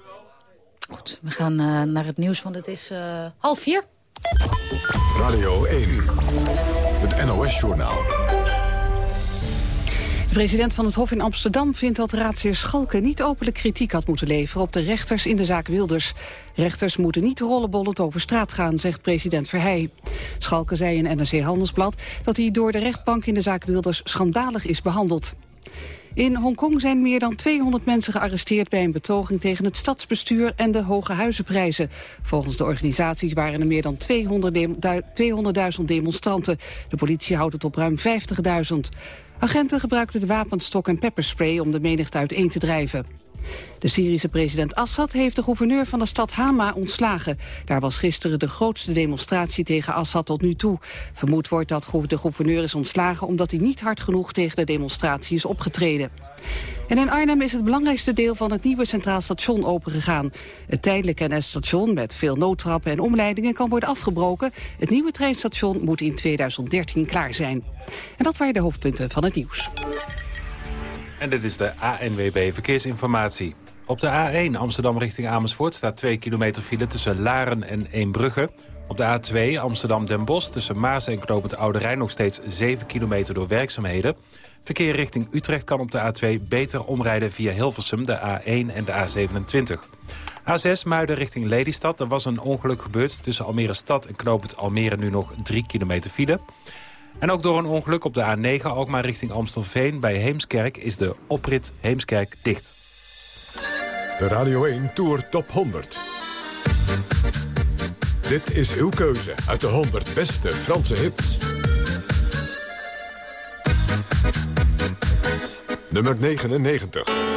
Speaker 7: Goed, we gaan naar het nieuws, want het is half vier.
Speaker 6: Radio 1, het NOS-journaal.
Speaker 18: De president van het Hof in Amsterdam vindt dat raadsheer Schalke niet openlijk kritiek had moeten leveren op de rechters in de zaak Wilders. Rechters moeten niet rollenbollend over straat gaan, zegt president Verheij. Schalke zei in NRC Handelsblad dat hij door de rechtbank in de zaak Wilders schandalig is behandeld. In Hongkong zijn meer dan 200 mensen gearresteerd bij een betoging tegen het stadsbestuur en de hoge huizenprijzen. Volgens de organisatie waren er meer dan 200.000 demonstranten. De politie houdt het op ruim 50.000. Agenten gebruikten de wapenstok en pepperspray om de menigte uiteen te drijven. De Syrische president Assad heeft de gouverneur van de stad Hama ontslagen. Daar was gisteren de grootste demonstratie tegen Assad tot nu toe. Vermoed wordt dat de gouverneur is ontslagen omdat hij niet hard genoeg tegen de demonstratie is opgetreden. En in Arnhem is het belangrijkste deel van het nieuwe Centraal Station opengegaan. Het tijdelijke NS-station met veel noodtrappen en omleidingen kan worden afgebroken. Het nieuwe treinstation moet in 2013 klaar zijn. En dat waren de hoofdpunten van het nieuws.
Speaker 2: En dit is de ANWB Verkeersinformatie. Op de A1 Amsterdam richting Amersfoort staat 2 kilometer file tussen Laren en Eembrugge. Op de A2 Amsterdam-Den Bosch tussen Maas en Knopend Oude Rijn nog steeds 7 kilometer door werkzaamheden. Verkeer richting Utrecht kan op de A2 beter omrijden via Hilversum, de A1 en de A27. A6 Muiden richting Lelystad. Er was een ongeluk gebeurd tussen Almere Stad en Knopend Almere nu nog 3 kilometer file. En ook door een ongeluk op de A9 Alkmaar richting Amstelveen bij Heemskerk is de oprit Heemskerk dicht.
Speaker 6: De Radio 1 Tour Top 100. Dit is uw keuze uit de 100 beste Franse hits. Nummer 99.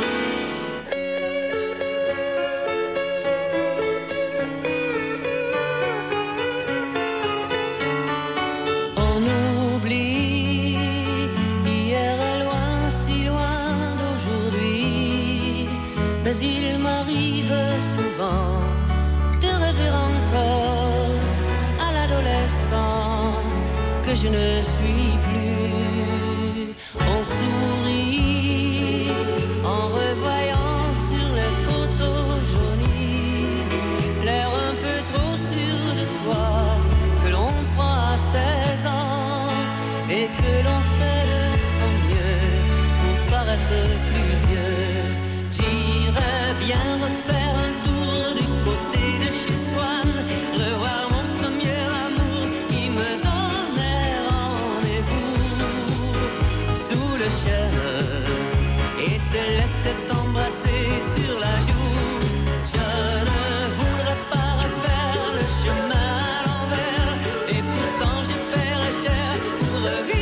Speaker 10: Je ne suis plus. On sourit rêver.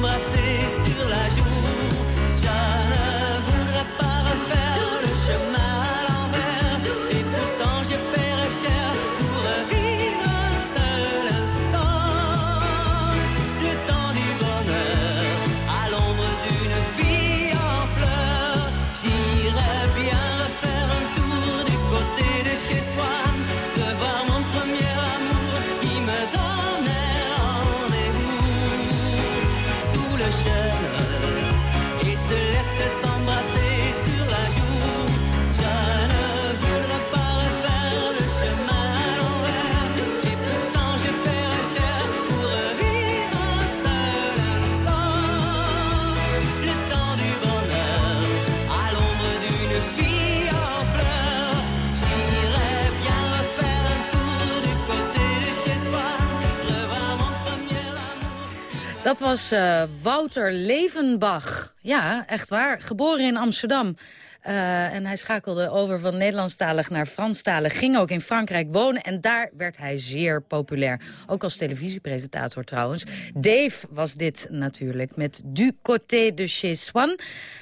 Speaker 10: passer sur la journée.
Speaker 7: Dat was eh, Wouter Levenbach. Ja, echt waar. Geboren in Amsterdam. Eh, en hij schakelde over van Nederlandstalig naar Franstalig. Ging ook in Frankrijk wonen en daar werd hij zeer populair. Ook als televisiepresentator trouwens. Dave was dit natuurlijk met Du Côté de Chez Swan.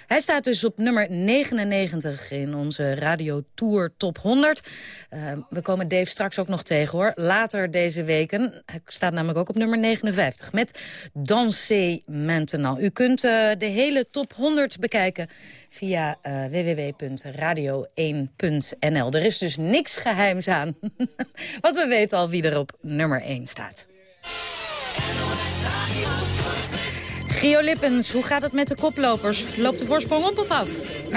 Speaker 7: Hij staat dus op nummer 99 in onze Radio Tour Top 100. Eh, we komen Dave straks ook nog tegen hoor. Later deze weken. Hij staat namelijk ook op nummer 59 met Danser Maintenant. U kunt eh, de hele Top 100 bekijken via eh, www.radio1.nl. Er is dus niks geheims aan. Want we weten al wie er op nummer 1 staat. Gio Lippens, hoe gaat het met de koplopers? Loopt de voorsprong op of af?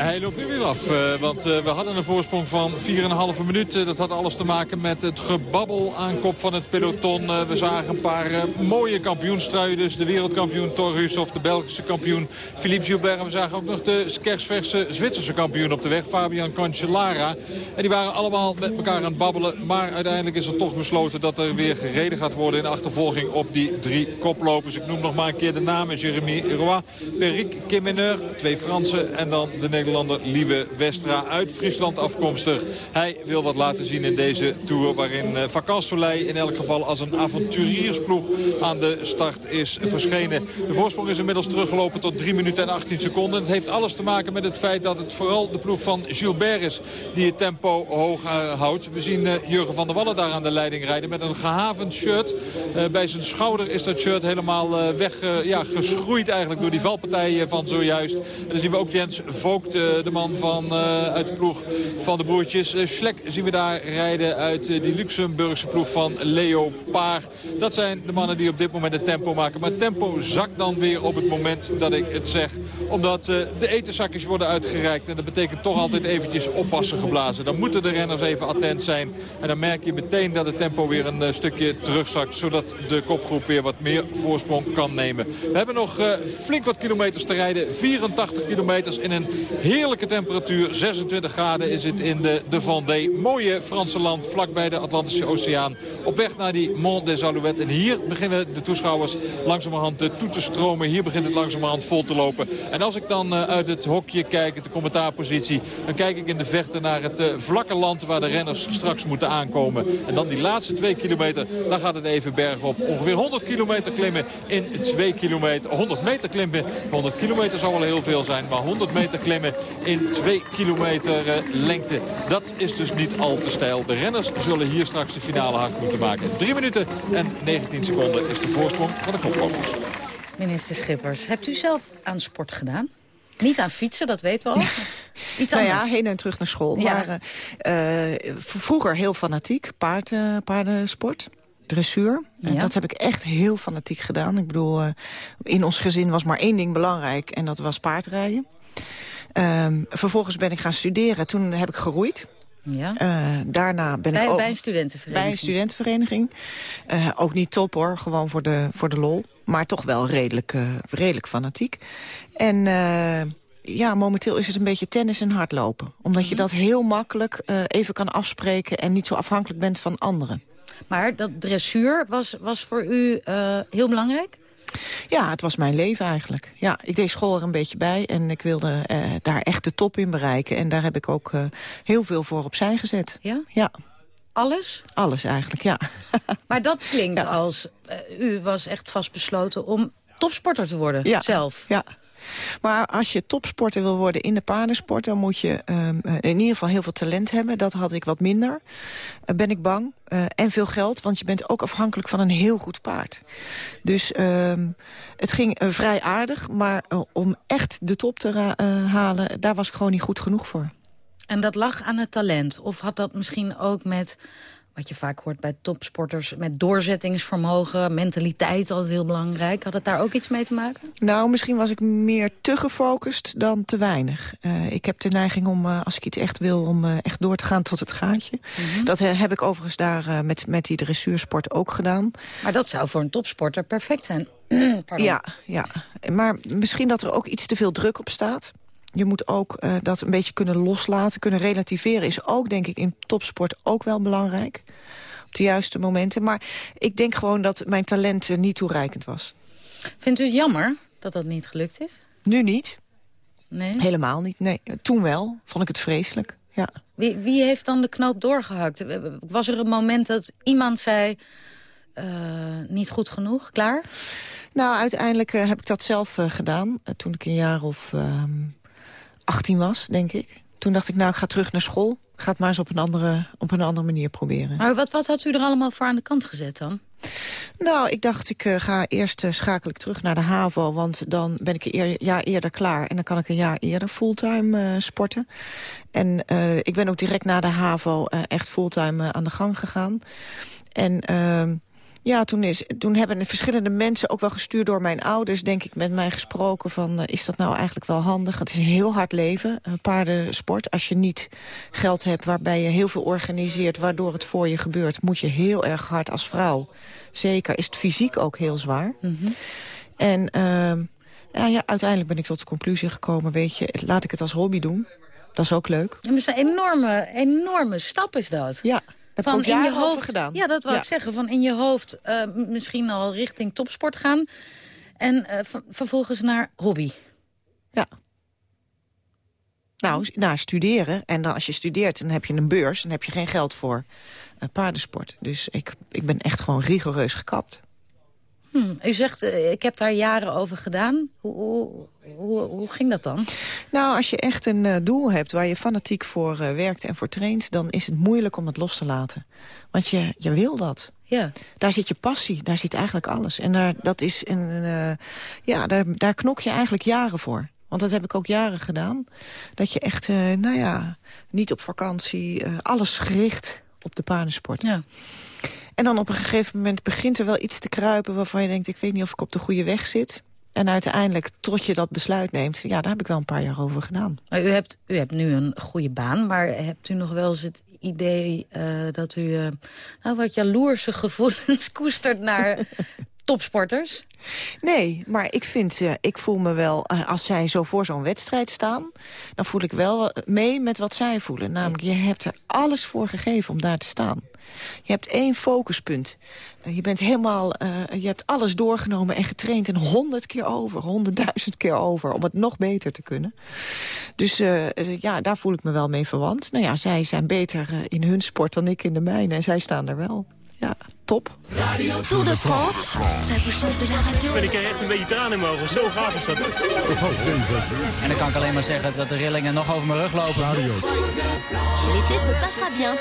Speaker 8: Hij loopt nu weer af, eh, want eh, we hadden een voorsprong van 4,5 minuten. Dat had alles te maken met het gebabbel aan kop van het peloton. Eh, we zagen een paar eh, mooie kampioenstruien. Dus de wereldkampioen Thor of de Belgische kampioen Philippe Gilbert. En we zagen ook nog de kersverse Zwitserse kampioen op de weg, Fabian Cancellara. En die waren allemaal met elkaar aan het babbelen. Maar uiteindelijk is er toch besloten dat er weer gereden gaat worden in achtervolging op die drie koplopers. Ik noem nog maar een keer de namen. Jeremy Roy, Peric Kemeneur, twee Fransen en dan de Nederlander Lieve Westra uit Friesland afkomstig. Hij wil wat laten zien in deze Tour waarin uh, in elk geval als een avonturiersploeg aan de start is verschenen. De voorsprong is inmiddels teruggelopen tot 3 minuten en 18 seconden. Het heeft alles te maken met het feit dat het vooral de ploeg van Gilbert is die het tempo hoog uh, houdt. We zien uh, Jurgen van der Wallen daar aan de leiding rijden met een gehavend shirt. bij zijn schouder is dat shirt helemaal weg ja, eigenlijk door die valpartij van zojuist. En dan zien we ook Jens Vogt, de man van, uit de ploeg van de broertjes. Schlek zien we daar rijden uit die Luxemburgse ploeg van Leo Paar. Dat zijn de mannen die op dit moment het tempo maken. Maar tempo zakt dan weer op het moment dat ik het zeg. Omdat uh, de etenzakjes worden uitgereikt. En dat betekent toch altijd eventjes oppassen geblazen. Dan moeten de renners even attent zijn. En dan merk je meteen dat het tempo weer een uh, stukje terugzakt. Zodat de kopgroep weer wat meer voorsprong kan nemen. We hebben nog uh, flink wat kilometers te rijden. 84 kilometers in een heerlijke temperatuur. 26 graden is het in de, de Vendée. Mooie Franse land vlakbij de Atlantische Oceaan. Op weg naar die Mont des Alouettes. En hier beginnen de toeschouwers langzamerhand toe te stromen. Hier begint het langzamerhand vol te lopen. En als ik dan uh, uit het hokje kijk, de commentaarpositie... dan kijk ik in de vechten naar het uh, vlakke land waar de renners straks moeten aankomen. En dan die laatste twee kilometer, dan gaat het even bergop. Ongeveer 100 kilometer klimmen in 2 kilometer. 100 meter klimmen. 100 kilometer zou wel heel veel zijn. Maar 100 meter klimmen in 2 kilometer uh, lengte. Dat is dus niet al te stijl. De renners zullen hier straks de finale hard moeten maken. 3 minuten en 19 seconden is de voorsprong van de koplopers.
Speaker 7: Minister Schippers, hebt u zelf aan sport gedaan? Niet aan fietsen, dat weten we al. Iets
Speaker 16: nou ja, heen en terug naar school.
Speaker 7: Ja.
Speaker 16: Maar uh, vroeger heel fanatiek, paard, uh, paardensport. Dressuur.
Speaker 7: Ja.
Speaker 16: Dat heb ik echt heel fanatiek gedaan. Ik bedoel, uh, in ons gezin was maar één ding belangrijk en dat was paardrijden. Um, vervolgens ben ik gaan studeren. Toen heb ik geroeid.
Speaker 7: Ja.
Speaker 16: Uh, daarna ben
Speaker 7: bij,
Speaker 16: ik ook...
Speaker 7: Bij een studentenvereniging?
Speaker 16: Bij een studentenvereniging. Uh, ook niet top hoor, gewoon voor de, voor de lol. Maar toch wel redelijk, uh, redelijk fanatiek. En ja, momenteel is het een beetje tennis en hardlopen. Omdat mm je dat heel makkelijk even kan afspreken... en niet zo afhankelijk bent van anderen.
Speaker 7: Maar dat dressuur was, was voor u heel belangrijk?
Speaker 16: Ja, het was mijn leven eigenlijk. Ja, ik deed school er een beetje bij en ik wilde uh, daar echt de top in bereiken. En daar heb ik ook uh, heel veel voor opzij gezet.
Speaker 7: Ja?
Speaker 16: Ja.
Speaker 7: Alles?
Speaker 16: Alles eigenlijk, ja.
Speaker 7: maar dat klinkt ja. als... Uh, u was echt vastbesloten om topsporter te worden,
Speaker 16: ja.
Speaker 7: zelf.
Speaker 16: Ja, maar als je topsporter wil worden in de paardensport... dan moet je um, in ieder geval heel veel talent hebben. Dat had ik wat minder, uh, ben ik bang. Uh, en veel geld, want je bent ook afhankelijk van een heel goed paard. Dus um, het ging vrij aardig, maar om echt de top te halen... daar was ik gewoon niet goed genoeg voor.
Speaker 7: En dat lag aan het talent? Of had dat misschien ook met wat je vaak hoort bij topsporters... met doorzettingsvermogen, mentaliteit, altijd heel belangrijk. Had het daar ook iets mee te maken?
Speaker 16: Nou, misschien was ik meer te gefocust dan te weinig. Uh, ik heb de neiging om, uh, als ik iets echt wil, om uh, echt door te gaan tot het gaatje. Mm -hmm. Dat heb ik overigens daar met, met die dressuursport ook gedaan.
Speaker 7: Maar dat zou voor een topsporter perfect zijn.
Speaker 16: ja, ja, maar misschien dat er ook iets te veel druk op staat. Je moet ook uh, dat een beetje kunnen loslaten, kunnen relativeren... is ook, denk ik, in topsport ook wel belangrijk. Op de juiste momenten. Maar ik denk gewoon dat mijn talent uh, niet toereikend was.
Speaker 7: Vindt u het jammer dat dat niet gelukt is?
Speaker 16: Nu niet.
Speaker 7: Nee?
Speaker 16: Helemaal niet. Nee, toen wel. Vond ik het vreselijk. Ja.
Speaker 7: Wie, wie heeft dan de knoop doorgehakt? Was er een moment dat iemand zei... Uh, niet goed genoeg, klaar?
Speaker 16: Nou, uiteindelijk uh, heb ik dat zelf uh, gedaan. toen ik een jaar of 18 was, denk ik. Toen dacht ik, nou, ik ga terug naar school. Ik ga het maar eens op een andere, op een andere manier proberen.
Speaker 7: Maar wat, wat had u er allemaal voor aan de kant gezet dan?
Speaker 16: Nou, ik dacht, ik uh, ga eerst uh, schakel ik terug naar de HAVO... want dan ben ik een eer, jaar eerder klaar... en dan kan ik een jaar eerder fulltime uh, sporten. En ik ben ook direct na de HAVO echt fulltime aan de gang gegaan. En ehm, ja, toen, is, toen hebben verschillende mensen, ook wel gestuurd door mijn ouders... denk ik, met mij gesproken van, uh, is dat nou eigenlijk wel handig? Het is een heel hard leven, een paardensport. Als je niet geld hebt waarbij je heel veel organiseert... waardoor het voor je gebeurt, moet je heel erg hard als vrouw. Zeker is het fysiek ook heel zwaar.
Speaker 7: Mhm.
Speaker 16: Mm -hmm. En uh, ja, ja, uiteindelijk ben ik tot de conclusie gekomen... weet je, laat ik het als hobby doen. Dat is ook leuk.
Speaker 7: Ja, maar een enorme, enorme stap is dat.
Speaker 16: Ja,
Speaker 7: van in je hoofd
Speaker 16: gedaan.
Speaker 7: Ja, dat wil
Speaker 16: Ja.
Speaker 7: ik zeggen. Van in je hoofd uh, misschien al richting topsport gaan. En uh, ver vervolgens naar hobby.
Speaker 16: Ja. Nou, naar studeren. En dan als je studeert, dan heb je een beurs. Dan heb je geen geld voor uh, paardensport. Dus ik, ik ben echt gewoon rigoureus gekapt.
Speaker 7: Hm, u zegt, uh, ik heb daar jaren over gedaan. Hoe, hoe, hoe, hoe ging dat dan?
Speaker 16: Nou, als je echt een uh, doel hebt waar je fanatiek voor uh, werkt en voor traint... dan is het moeilijk om het los te laten. Want je, je wil dat.
Speaker 7: Ja.
Speaker 16: Daar zit je passie, daar zit eigenlijk alles. En daar, dat is een, ja, daar, daar knok je eigenlijk jaren voor. Want dat heb ik ook jaren gedaan. Dat je echt, nou ja, niet op vakantie, alles gericht op de paardensport.
Speaker 7: Ja.
Speaker 16: En dan op een gegeven moment begint er wel iets te kruipen... waarvan je denkt, ik weet niet of ik op de goede weg zit. En uiteindelijk, tot je dat besluit neemt... ja, daar heb ik wel een paar jaar over gedaan.
Speaker 7: Maar u hebt, u hebt nu een goede baan, maar hebt u nog wel eens het idee... Uh, dat u uh, nou, wat jaloerse gevoelens koestert naar topsporters?
Speaker 16: Nee, maar ik vind, uh, ik voel me wel, als zij zo voor zo'n wedstrijd staan... dan voel ik wel mee met wat zij voelen. Namelijk, je hebt er alles voor gegeven om daar te staan. Je hebt één focuspunt. Uh, je bent helemaal, je hebt alles doorgenomen en getraind... en honderd keer over, honderdduizend keer over... om het nog beter te kunnen. Dus ja, daar voel ik me wel mee verwant. Nou ja, zij zijn beter in hun sport dan ik in de mijne. En zij staan er wel. Top.
Speaker 10: Radio Tour de France. Ça vous chante de la radio.
Speaker 19: Ben ik echt een beetje tranen in mogen. Zo gaaf is dat.
Speaker 20: En dan kan ik alleen maar zeggen dat de rillingen nog over mijn rug lopen. Radio.
Speaker 10: L'été se passera bien.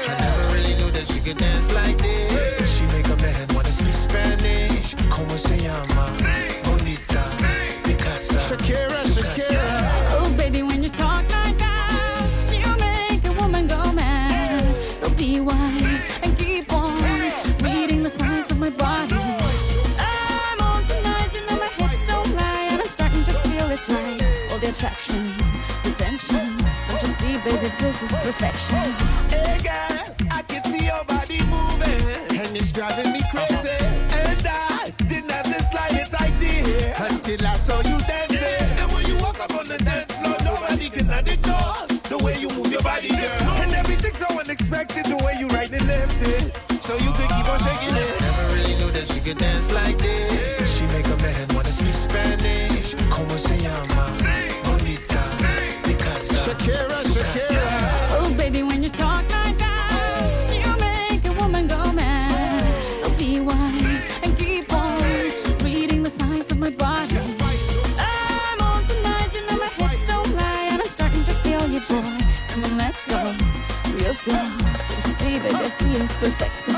Speaker 21: Shakira, Shakira.
Speaker 22: Oh, baby, when you talk like that, you make a woman go mad. So be wise and my body. I'm on tonight, you know my hips don't lie, and I'm starting to feel it's right. All the attraction, the tension. Don't you see, baby, this is perfection.
Speaker 21: Hey, girl, I can see your body moving, and it's driving me crazy. And I didn't have the slightest idea until I saw you dancing. And when you walk up on the dance floor, nobody can ignore the way you move your body, girl. And everything's so unexpected, the way you right and left it. So you could keep on shaking it. Never that she could dance like this. She make a man wanna speak Spanish. Como se llama? Bonita. Picasa. Shakira, Shakira.
Speaker 22: Oh, baby, when you talk like that, you make a woman go mad. So be wise and keep on reading the signs of my body. I'm on tonight, you know my hips don't lie, and I'm starting to feel you, boy. Come on, let's go real slow. Don't you see, baby, I see it's perfect.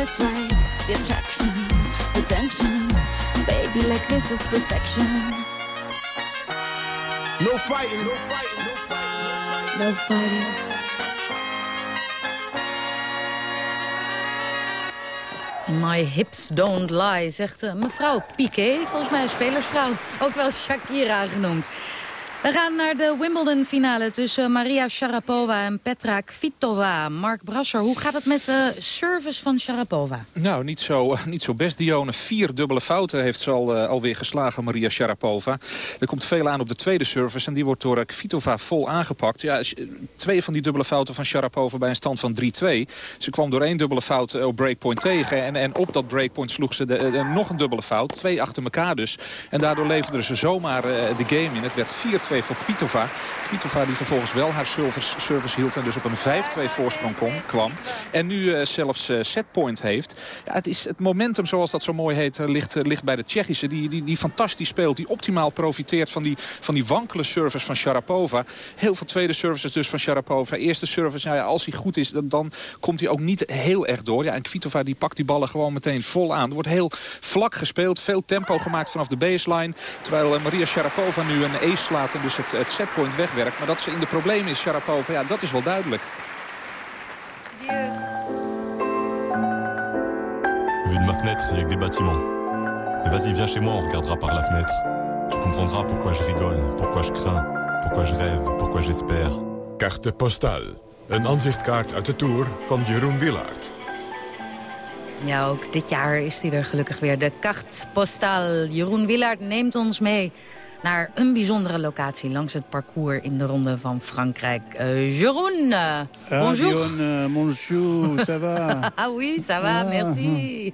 Speaker 22: it's right. The attraction, the tension. Baby, like this is perfection.
Speaker 23: No fighting, no fighting, no fighting.
Speaker 22: No fighting.
Speaker 7: My hips don't lie, zegt eh, mevrouw Piqué. Volgens mij een spelersvrouw. Ook wel Shakira genoemd. We gaan naar de Wimbledon-finale tussen Maria Sharapova en Petra Kvitova. Mark Brasser, hoe gaat het met de service van Sharapova?
Speaker 11: Nou, niet zo, niet zo best, Dione. Vier dubbele fouten heeft ze al, uh, alweer geslagen, Maria Sharapova. Er komt veel aan op de tweede service en die wordt door uh, Kvitova vol aangepakt. Ja, twee van die dubbele fouten van Sharapova bij een stand van 3-2. Ze kwam door één dubbele fout op breakpoint tegen. En, en op dat breakpoint sloeg ze nog een dubbele fout. Twee achter elkaar dus. En daardoor leverde ze zomaar de game in. Het werd 4 2 voor Kvitova. Kvitova die vervolgens wel haar service, hield en dus op een 5-2 voorsprong kwam. En nu uh, zelfs uh, setpoint heeft. Ja, het, is het momentum, zoals dat zo mooi heet, uh, ligt, ligt bij de Tsjechische. Die, die, die fantastisch speelt, die optimaal profiteert van die, van die wankele service van Sharapova. Heel veel tweede services dus van Sharapova. Eerste service, nou ja, als hij goed is, dan, dan komt hij ook niet heel erg door. Ja, en Kvitova die pakt die ballen gewoon meteen vol aan. Er wordt heel vlak gespeeld, veel tempo gemaakt vanaf de baseline. Terwijl Maria Sharapova nu een ace slaat en dus het, het setpoint wegwerkt. Maar dat ze in de problemen is, Sharapova, ja, dat is wel duidelijk.
Speaker 24: Vu de ma fenêtre, il y a que des bâtiments. Mais vas-y, viens chez moi, on regardera par la fenêtre. Tu comprendras pourquoi je rigole, pourquoi je crains, pourquoi je rêve, pourquoi j'espère.
Speaker 6: Carte postale. Een aanzichtkaart uit de Tour van Jeroen Willaert.
Speaker 7: Ja, ook dit jaar is hij er gelukkig weer. De kaart postal. Jeroen Willaert neemt ons mee naar een bijzondere locatie langs het parcours in de Ronde van Frankrijk. Uh, Jeroen, uh, bonjour.
Speaker 25: Ah, Dion, uh, bonjour, ça va?
Speaker 7: ah oui, ça va,
Speaker 25: Ah,
Speaker 7: merci.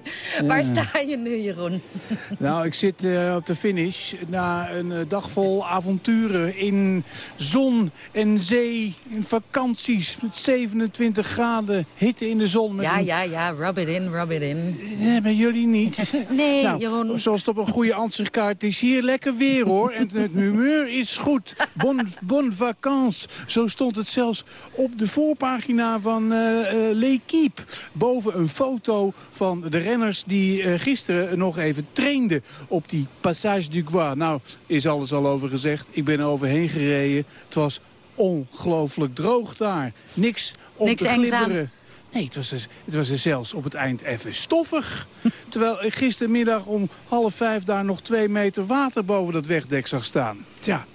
Speaker 25: ja.
Speaker 7: Waar sta je nu, Jeroen?
Speaker 25: Nou, ik zit op de finish na een dag vol avonturen in zon en zee, in vakanties met 27 graden, hitte in de zon. Met
Speaker 7: Ja,
Speaker 25: een...
Speaker 7: ja, ja, rub it in, rub it in.
Speaker 25: Nee, bij jullie niet.
Speaker 7: nee,
Speaker 25: nou,
Speaker 7: Jeroen.
Speaker 25: Zoals het op een goede ansichtkaart is hier lekker weer hoor. En het humeur is goed. Bon, bon vacances. Zo stond het zelfs op de voorpagina van uh, uh, L'Equipe. Boven een foto van de renners die uh, gisteren nog even trainden op die Passage du Gois. Nou, is alles al over gezegd. Ik ben er overheen gereden. Het was ongelooflijk droog daar. Niks om
Speaker 7: Niks
Speaker 25: te glibberen. Nee, het was, dus, het was er zelfs op het eind even stoffig. Terwijl ik gistermiddag om half vijf daar nog twee meter water boven dat wegdek zag staan. Tja,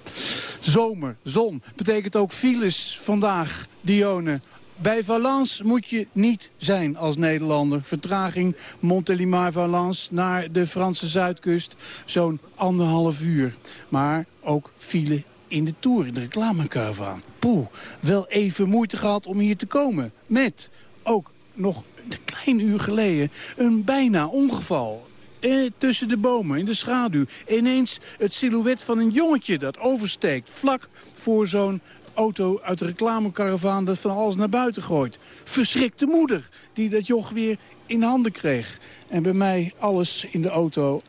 Speaker 25: zomer, zon. Betekent ook files vandaag, Dione. Bij Valence moet je niet zijn als Nederlander. Vertraging Montélimar-Valence naar de Franse zuidkust. Zo'n anderhalf uur. Maar ook file in de Tour, in de reclamekaravaan. Poeh, wel even moeite gehad om hier te komen. Met ook nog een klein uur geleden een bijna ongeval. Eh, tussen de bomen, in de schaduw. Ineens het silhouet van een jongetje dat oversteekt. Vlak voor zo'n auto uit de reclamekaravaan dat van alles naar buiten gooit. Verschrikte moeder die dat joch weer in handen kreeg. En bij mij alles in de auto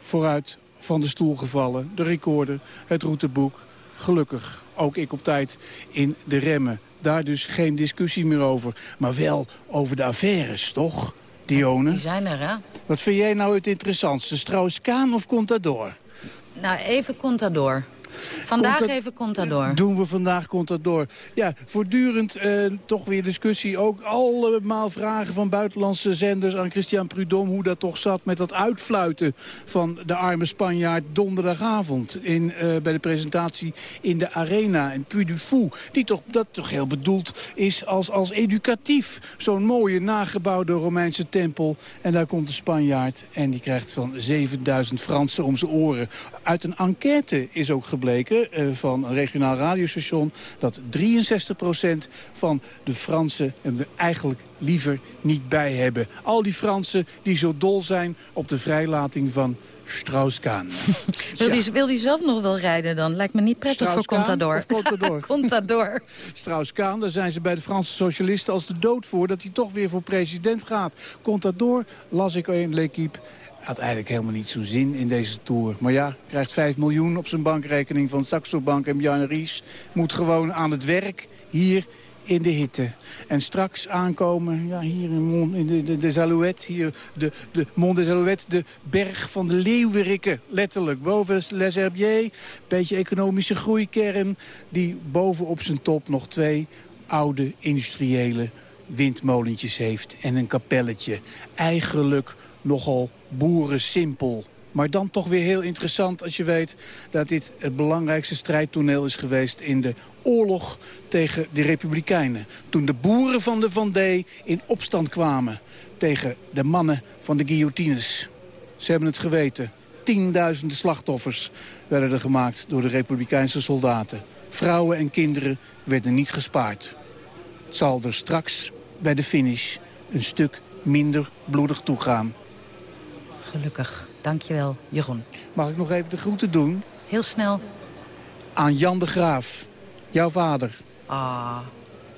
Speaker 25: vooruit van de stoel gevallen. De recorder, het routeboek. Gelukkig ook ik op tijd in de remmen. Daar dus geen discussie meer over. Maar wel over de affaires, toch, Dione?
Speaker 7: Die zijn er, hè?
Speaker 25: Wat vind jij nou het interessantste? Strauss-Kaan of Contador?
Speaker 7: Nou, even Contador. Vandaag
Speaker 25: Conta-
Speaker 7: even Contador.
Speaker 25: Doen we vandaag Contador. Ja, voortdurend eh, toch weer discussie. Ook allemaal vragen van buitenlandse zenders aan Christian Prudhomme... hoe dat toch zat met dat uitfluiten van de arme Spanjaard donderdagavond... In, eh, bij de presentatie in de Arena in Puy du Fou. Die toch, dat toch heel bedoeld is als, als educatief. Zo'n mooie nagebouwde Romeinse tempel. En daar komt de Spanjaard en die krijgt van 7000 Fransen om zijn oren. Uit een enquête is ook gebleken eh, van een regionaal radiostation... dat 63% van de Fransen hem er eigenlijk liever niet bij hebben. Al die Fransen die zo dol zijn op de vrijlating van Strauss-Kaan.
Speaker 7: Wil die, wil die zelf nog wel rijden dan? Lijkt me niet prettig voor Contador.
Speaker 25: Contador?
Speaker 7: Contador.
Speaker 25: Strauss-Kaan, daar zijn ze bij de Franse socialisten als de dood voor... dat hij toch weer voor president gaat. Contador, las ik in L'Equipe, had eigenlijk helemaal niet zo'n zin in deze tour. Maar ja, krijgt 5 miljoen op zijn bankrekening van Saxo Bank en Bjarne Ries. Moet gewoon aan het werk hier in de hitte. En straks aankomen, ja, hier in, Mont, in de, de, de Zalouette, hier de, de Mont des Alouettes, de berg van de leeuwerikken, letterlijk. Boven Les Herbiers, beetje economische groeikern, die boven op zijn top nog twee oude industriële windmolentjes heeft en een kapelletje. Eigenlijk nogal boerensimpel. Maar dan toch weer heel interessant als je weet dat dit het belangrijkste strijdtoneel is geweest in de oorlog tegen de Republikeinen. Toen de boeren van de Vendée in opstand kwamen tegen de mannen van de guillotines. Ze hebben het geweten. Tienduizenden slachtoffers werden er gemaakt door de Republikeinse soldaten. Vrouwen en kinderen werden niet gespaard. Het zal er straks bij de finish een stuk minder bloedig toegaan.
Speaker 7: Gelukkig. Dankjewel, Jeroen.
Speaker 25: Mag ik nog even de groeten doen?
Speaker 7: Heel snel.
Speaker 25: Aan Jan de Graaf, jouw vader.
Speaker 7: Ah,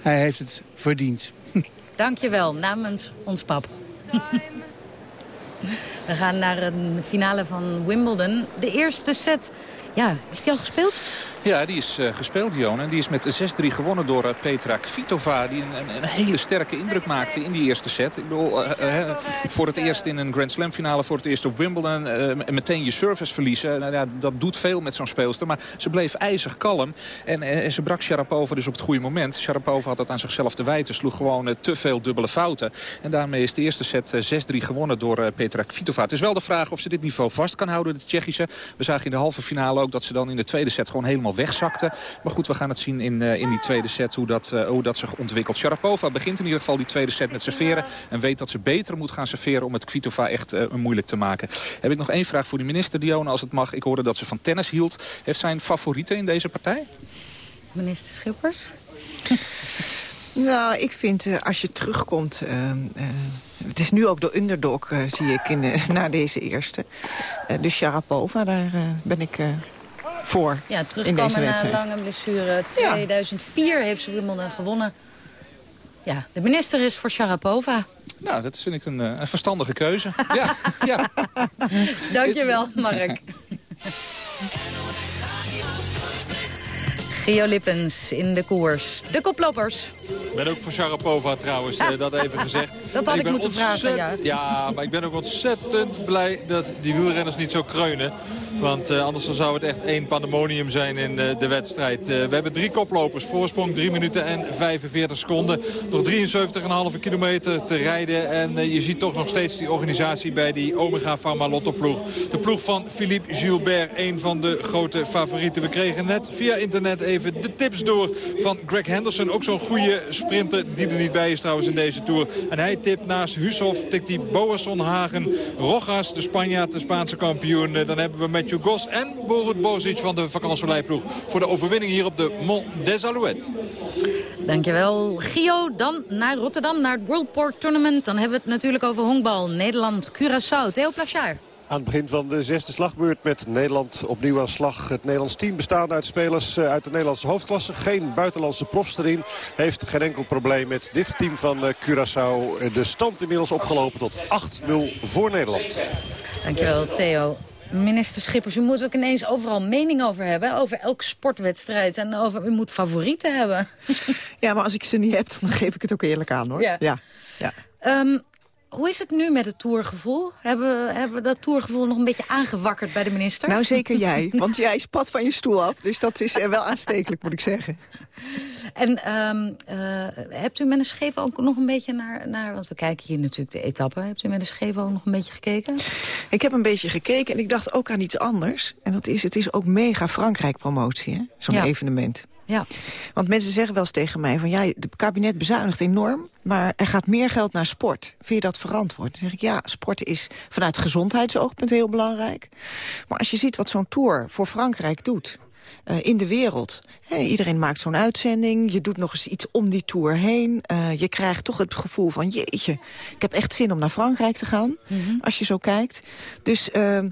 Speaker 25: Hij heeft het verdiend.
Speaker 7: dankjewel. Namens ons pap. We gaan naar een finale van Wimbledon. De eerste set, ja, is die al gespeeld?
Speaker 11: Ja, die is eh, gespeeld, Dion. En die is met 6-3 gewonnen door eh, Petra Kvitova. Die een, een, hele sterke indruk maakte in die eerste set. Ik bedoel, eh, voor het eerst in een Grand Slam finale, voor het eerst op Wimbledon. meteen je service verliezen. Nou, ja, dat doet veel met zo'n speelster. Maar ze bleef ijzig kalm. En eh, ze brak Sharapova dus op het goede moment. Sharapova had het aan zichzelf te wijten. Sloeg gewoon te veel dubbele fouten. En daarmee is de eerste set eh, 6-3 gewonnen door Petra Kvitova. Het is wel de vraag of ze dit niveau vast kan houden, de Tsjechische. We zagen in de halve finale ook dat ze dan in de tweede set gewoon helemaal wegzakte. Maar goed, we gaan het zien in, eh, in die tweede set hoe dat, eh, hoe dat zich ontwikkelt. Sharapova begint in ieder geval die tweede set met serveren. En weet dat ze beter moet gaan serveren om het Kvitova echt eh, moeilijk te maken. Heb ik nog één vraag voor de minister Dione, als het mag. Ik hoorde dat ze van tennis hield. Heeft zij een favoriete in deze partij?
Speaker 7: Minister Schippers?
Speaker 16: Nou, ik vind eh, als je terugkomt... het is nu ook de underdog, zie ik, in, na deze eerste. Eh, dus Sharapova, daar eh, ben ik eh, voor
Speaker 7: Ja,
Speaker 16: in
Speaker 7: terugkomen
Speaker 16: deze
Speaker 7: na een lange blessure. 2004 heeft ze Wimbledon gewonnen. Ja, de minister is voor Sharapova.
Speaker 11: Nou, dat vind ik een, eh, een verstandige keuze. ja, ja.
Speaker 7: Dankjewel, Mark. Gio Lippens in de koers. De koplopers.
Speaker 8: Ik ben ook voor Sharapova trouwens, eh, dat even gezegd.
Speaker 7: Dat had ik
Speaker 8: ben
Speaker 7: moeten vragen, ja.
Speaker 8: Ja, maar ik ben ook ontzettend blij dat die wielrenners niet zo kreunen. Want eh, anders dan zou het echt één pandemonium zijn in eh, de wedstrijd. Eh, we hebben drie koplopers. Voorsprong 3 minuten en 45 seconden. Nog 73,5 kilometer te rijden. En je ziet toch nog steeds die organisatie bij die Omega Pharma Lotto ploeg. De ploeg van Philippe Gilbert, een van de grote favorieten. We kregen net via internet even de tips door van Greg Henderson. Ook zo'n goede sprinter die er niet bij is trouwens in deze Tour. En hij tipt naast Hushoff, tikt hij Boasson Hagen, Rojas, de Spanjaard, de Spaanse kampioen. Dan hebben we Matthew Goss en Borut Bozic van de vakantieleiploeg voor de overwinning hier op de Mont des Alouettes.
Speaker 7: Dankjewel, Gio. Dan naar Rotterdam, naar het World Port Tournament. Dan hebben we het natuurlijk over honkbal. Nederland, Curaçao. Theo Plachard.
Speaker 9: Aan het begin van de zesde slagbeurt met Nederland opnieuw aan slag. Het Nederlands team bestaat uit spelers eh, uit de Nederlandse hoofdklasse. Geen buitenlandse profs erin. Heeft geen enkel probleem met dit team van eh, Curaçao. De stand inmiddels opgelopen tot 8-0 voor Nederland.
Speaker 7: Dankjewel, Theo. Minister Schippers, u moet ook ineens overal mening over hebben. Over elke sportwedstrijd. En over, u moet favorieten hebben.
Speaker 16: Ja, maar als ik ze niet heb, dan geef ik het ook eerlijk aan, hoor.
Speaker 7: Ja.
Speaker 16: ja. ja.
Speaker 7: Ehm, hoe is het nu met het tourgevoel? Hebben, we- hebben we dat tourgevoel nog een beetje aangewakkerd bij de minister?
Speaker 16: Nou, zeker jij. Want jij spat van je stoel af. Dus dat is eh, wel aanstekelijk, moet ik zeggen.
Speaker 7: En ehm, eh, hebt u met een scheef ook nog een beetje naar, naar... Want we kijken hier natuurlijk de etappe. Hebt u met een scheef ook nog een beetje gekeken?
Speaker 16: Ik heb een beetje gekeken en ik dacht ook aan iets anders. En dat is, het is ook mega Frankrijk-promotie, hè? Zo'n
Speaker 7: Ja.
Speaker 16: evenement.
Speaker 7: Ja.
Speaker 16: Want mensen zeggen wel eens tegen mij van... ja, het kabinet bezuinigt enorm, maar er gaat meer geld naar sport. Vind je dat verantwoord? Dan zeg ik, ja, sport is vanuit gezondheidsoogpunt heel belangrijk. Maar als je ziet wat zo'n tour voor Frankrijk doet... eh, in de wereld. Iedereen maakt zo'n uitzending. Je doet nog eens iets om die tour heen. Eh, je krijgt toch het gevoel van... jeetje, ik heb echt zin om naar Frankrijk te gaan. Als je zo kijkt. Dus... eh, eh,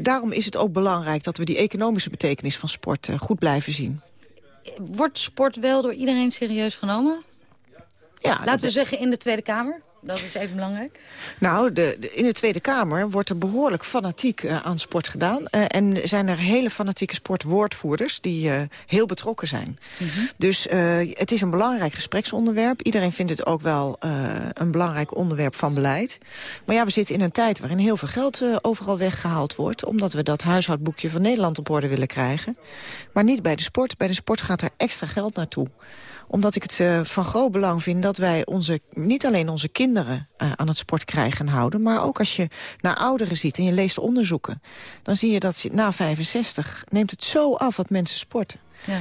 Speaker 16: Daarom is het ook belangrijk dat we die economische betekenis van sport goed blijven zien.
Speaker 7: Wordt sport wel door iedereen serieus genomen?
Speaker 16: Ja,
Speaker 7: Laten we zeggen in de Tweede Kamer. Dat is even belangrijk.
Speaker 16: Nou, de, de- in de Tweede Kamer wordt er behoorlijk fanatiek eh, aan sport gedaan. Eh, en zijn er hele fanatieke sportwoordvoerders die eh, heel betrokken zijn. Dus eh, het is een belangrijk gespreksonderwerp. Iedereen vindt het ook wel een belangrijk onderwerp van beleid. Maar ja, we zitten in een tijd waarin heel veel geld overal weggehaald wordt. Omdat we dat huishoudboekje van Nederland op orde willen krijgen. Maar niet bij de sport. Bij de sport gaat er extra geld naartoe omdat ik het eh, van groot belang vind dat wij onze, niet alleen onze kinderen eh, aan het sport krijgen en houden... maar ook als je naar ouderen ziet en je leest onderzoeken... dan zie je dat je, na 65 neemt het zo af wat mensen sporten.
Speaker 7: Ja.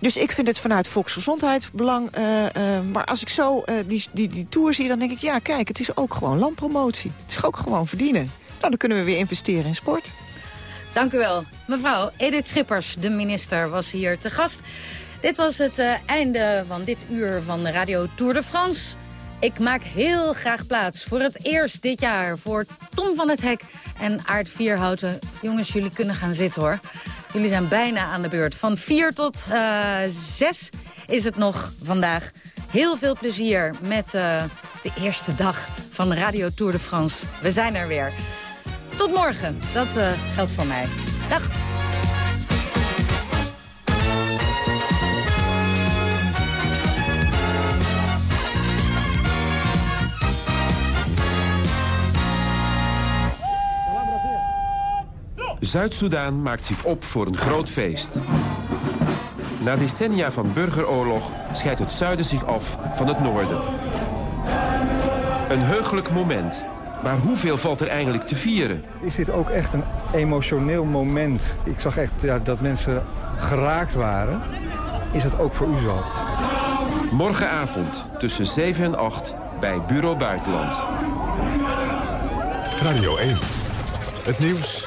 Speaker 16: Dus ik vind het vanuit volksgezondheidsbelang. eh, eh, maar als ik zo die, die, die tour zie, dan denk ik... ja, kijk, het is ook gewoon landpromotie. Het is ook gewoon verdienen. Nou, dan kunnen we weer investeren in sport.
Speaker 7: Dank u wel. Mevrouw Edith Schippers, de minister, was hier te gast. Dit was het eh, einde van dit uur van Radio Tour de France. Ik maak heel graag plaats voor het eerst dit jaar voor Tom van het Hek en Aard Vierhouten. Jongens, jullie kunnen gaan zitten hoor. Jullie zijn bijna aan de beurt. Van 4 tot eh 6 is het nog vandaag. Heel veel plezier met eh, de eerste dag van Radio Tour de France. We zijn er weer. Tot morgen. Dat geldt voor mij. Dag.
Speaker 26: Zuid-Soedan maakt zich op voor een groot feest. Na decennia van burgeroorlog scheidt het zuiden zich af van het noorden. Een heugelijk moment. Maar hoeveel valt er eigenlijk te vieren?
Speaker 27: Is dit ook echt een emotioneel moment? Ik zag echt ja, dat mensen geraakt waren. Is dat ook voor u zo?
Speaker 26: Morgenavond tussen 7 en 8 bij Bureau Buitenland.
Speaker 6: Radio 1. Het nieuws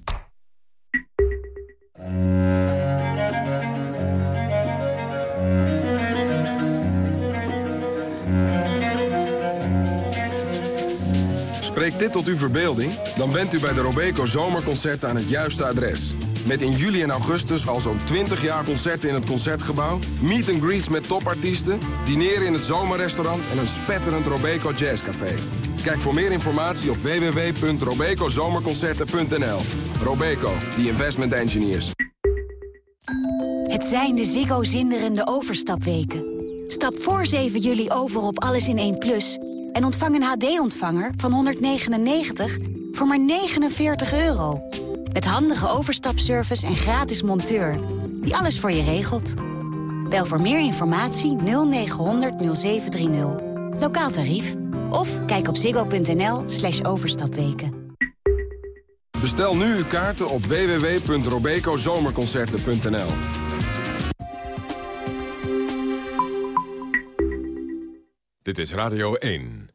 Speaker 28: Dit tot uw verbeelding? Dan bent u bij de Robeco Zomerconcerten aan het juiste adres. Met in juli en augustus al zo'n 20 jaar concerten in het Concertgebouw... meet and greets met topartiesten, dineren in het zomerrestaurant... en een spetterend Robeco Jazzcafé. Kijk voor meer informatie op www.robecozomerconcerten.nl. Robeco, the investment engineers.
Speaker 29: Het zijn de Ziggo zinderende overstapweken. Stap voor 7 juli over op Alles in 1 Plus... en ontvang een HD-ontvanger van 199 voor maar 49 euro. Met handige overstapservice en gratis monteur... die alles voor je regelt. Bel voor meer informatie 0900 0730. Lokaal tarief. Of kijk op ziggo.nl slash overstapweken.
Speaker 28: Bestel nu uw kaarten op www.robecozomerconcerten.nl
Speaker 6: Dit is Radio 1.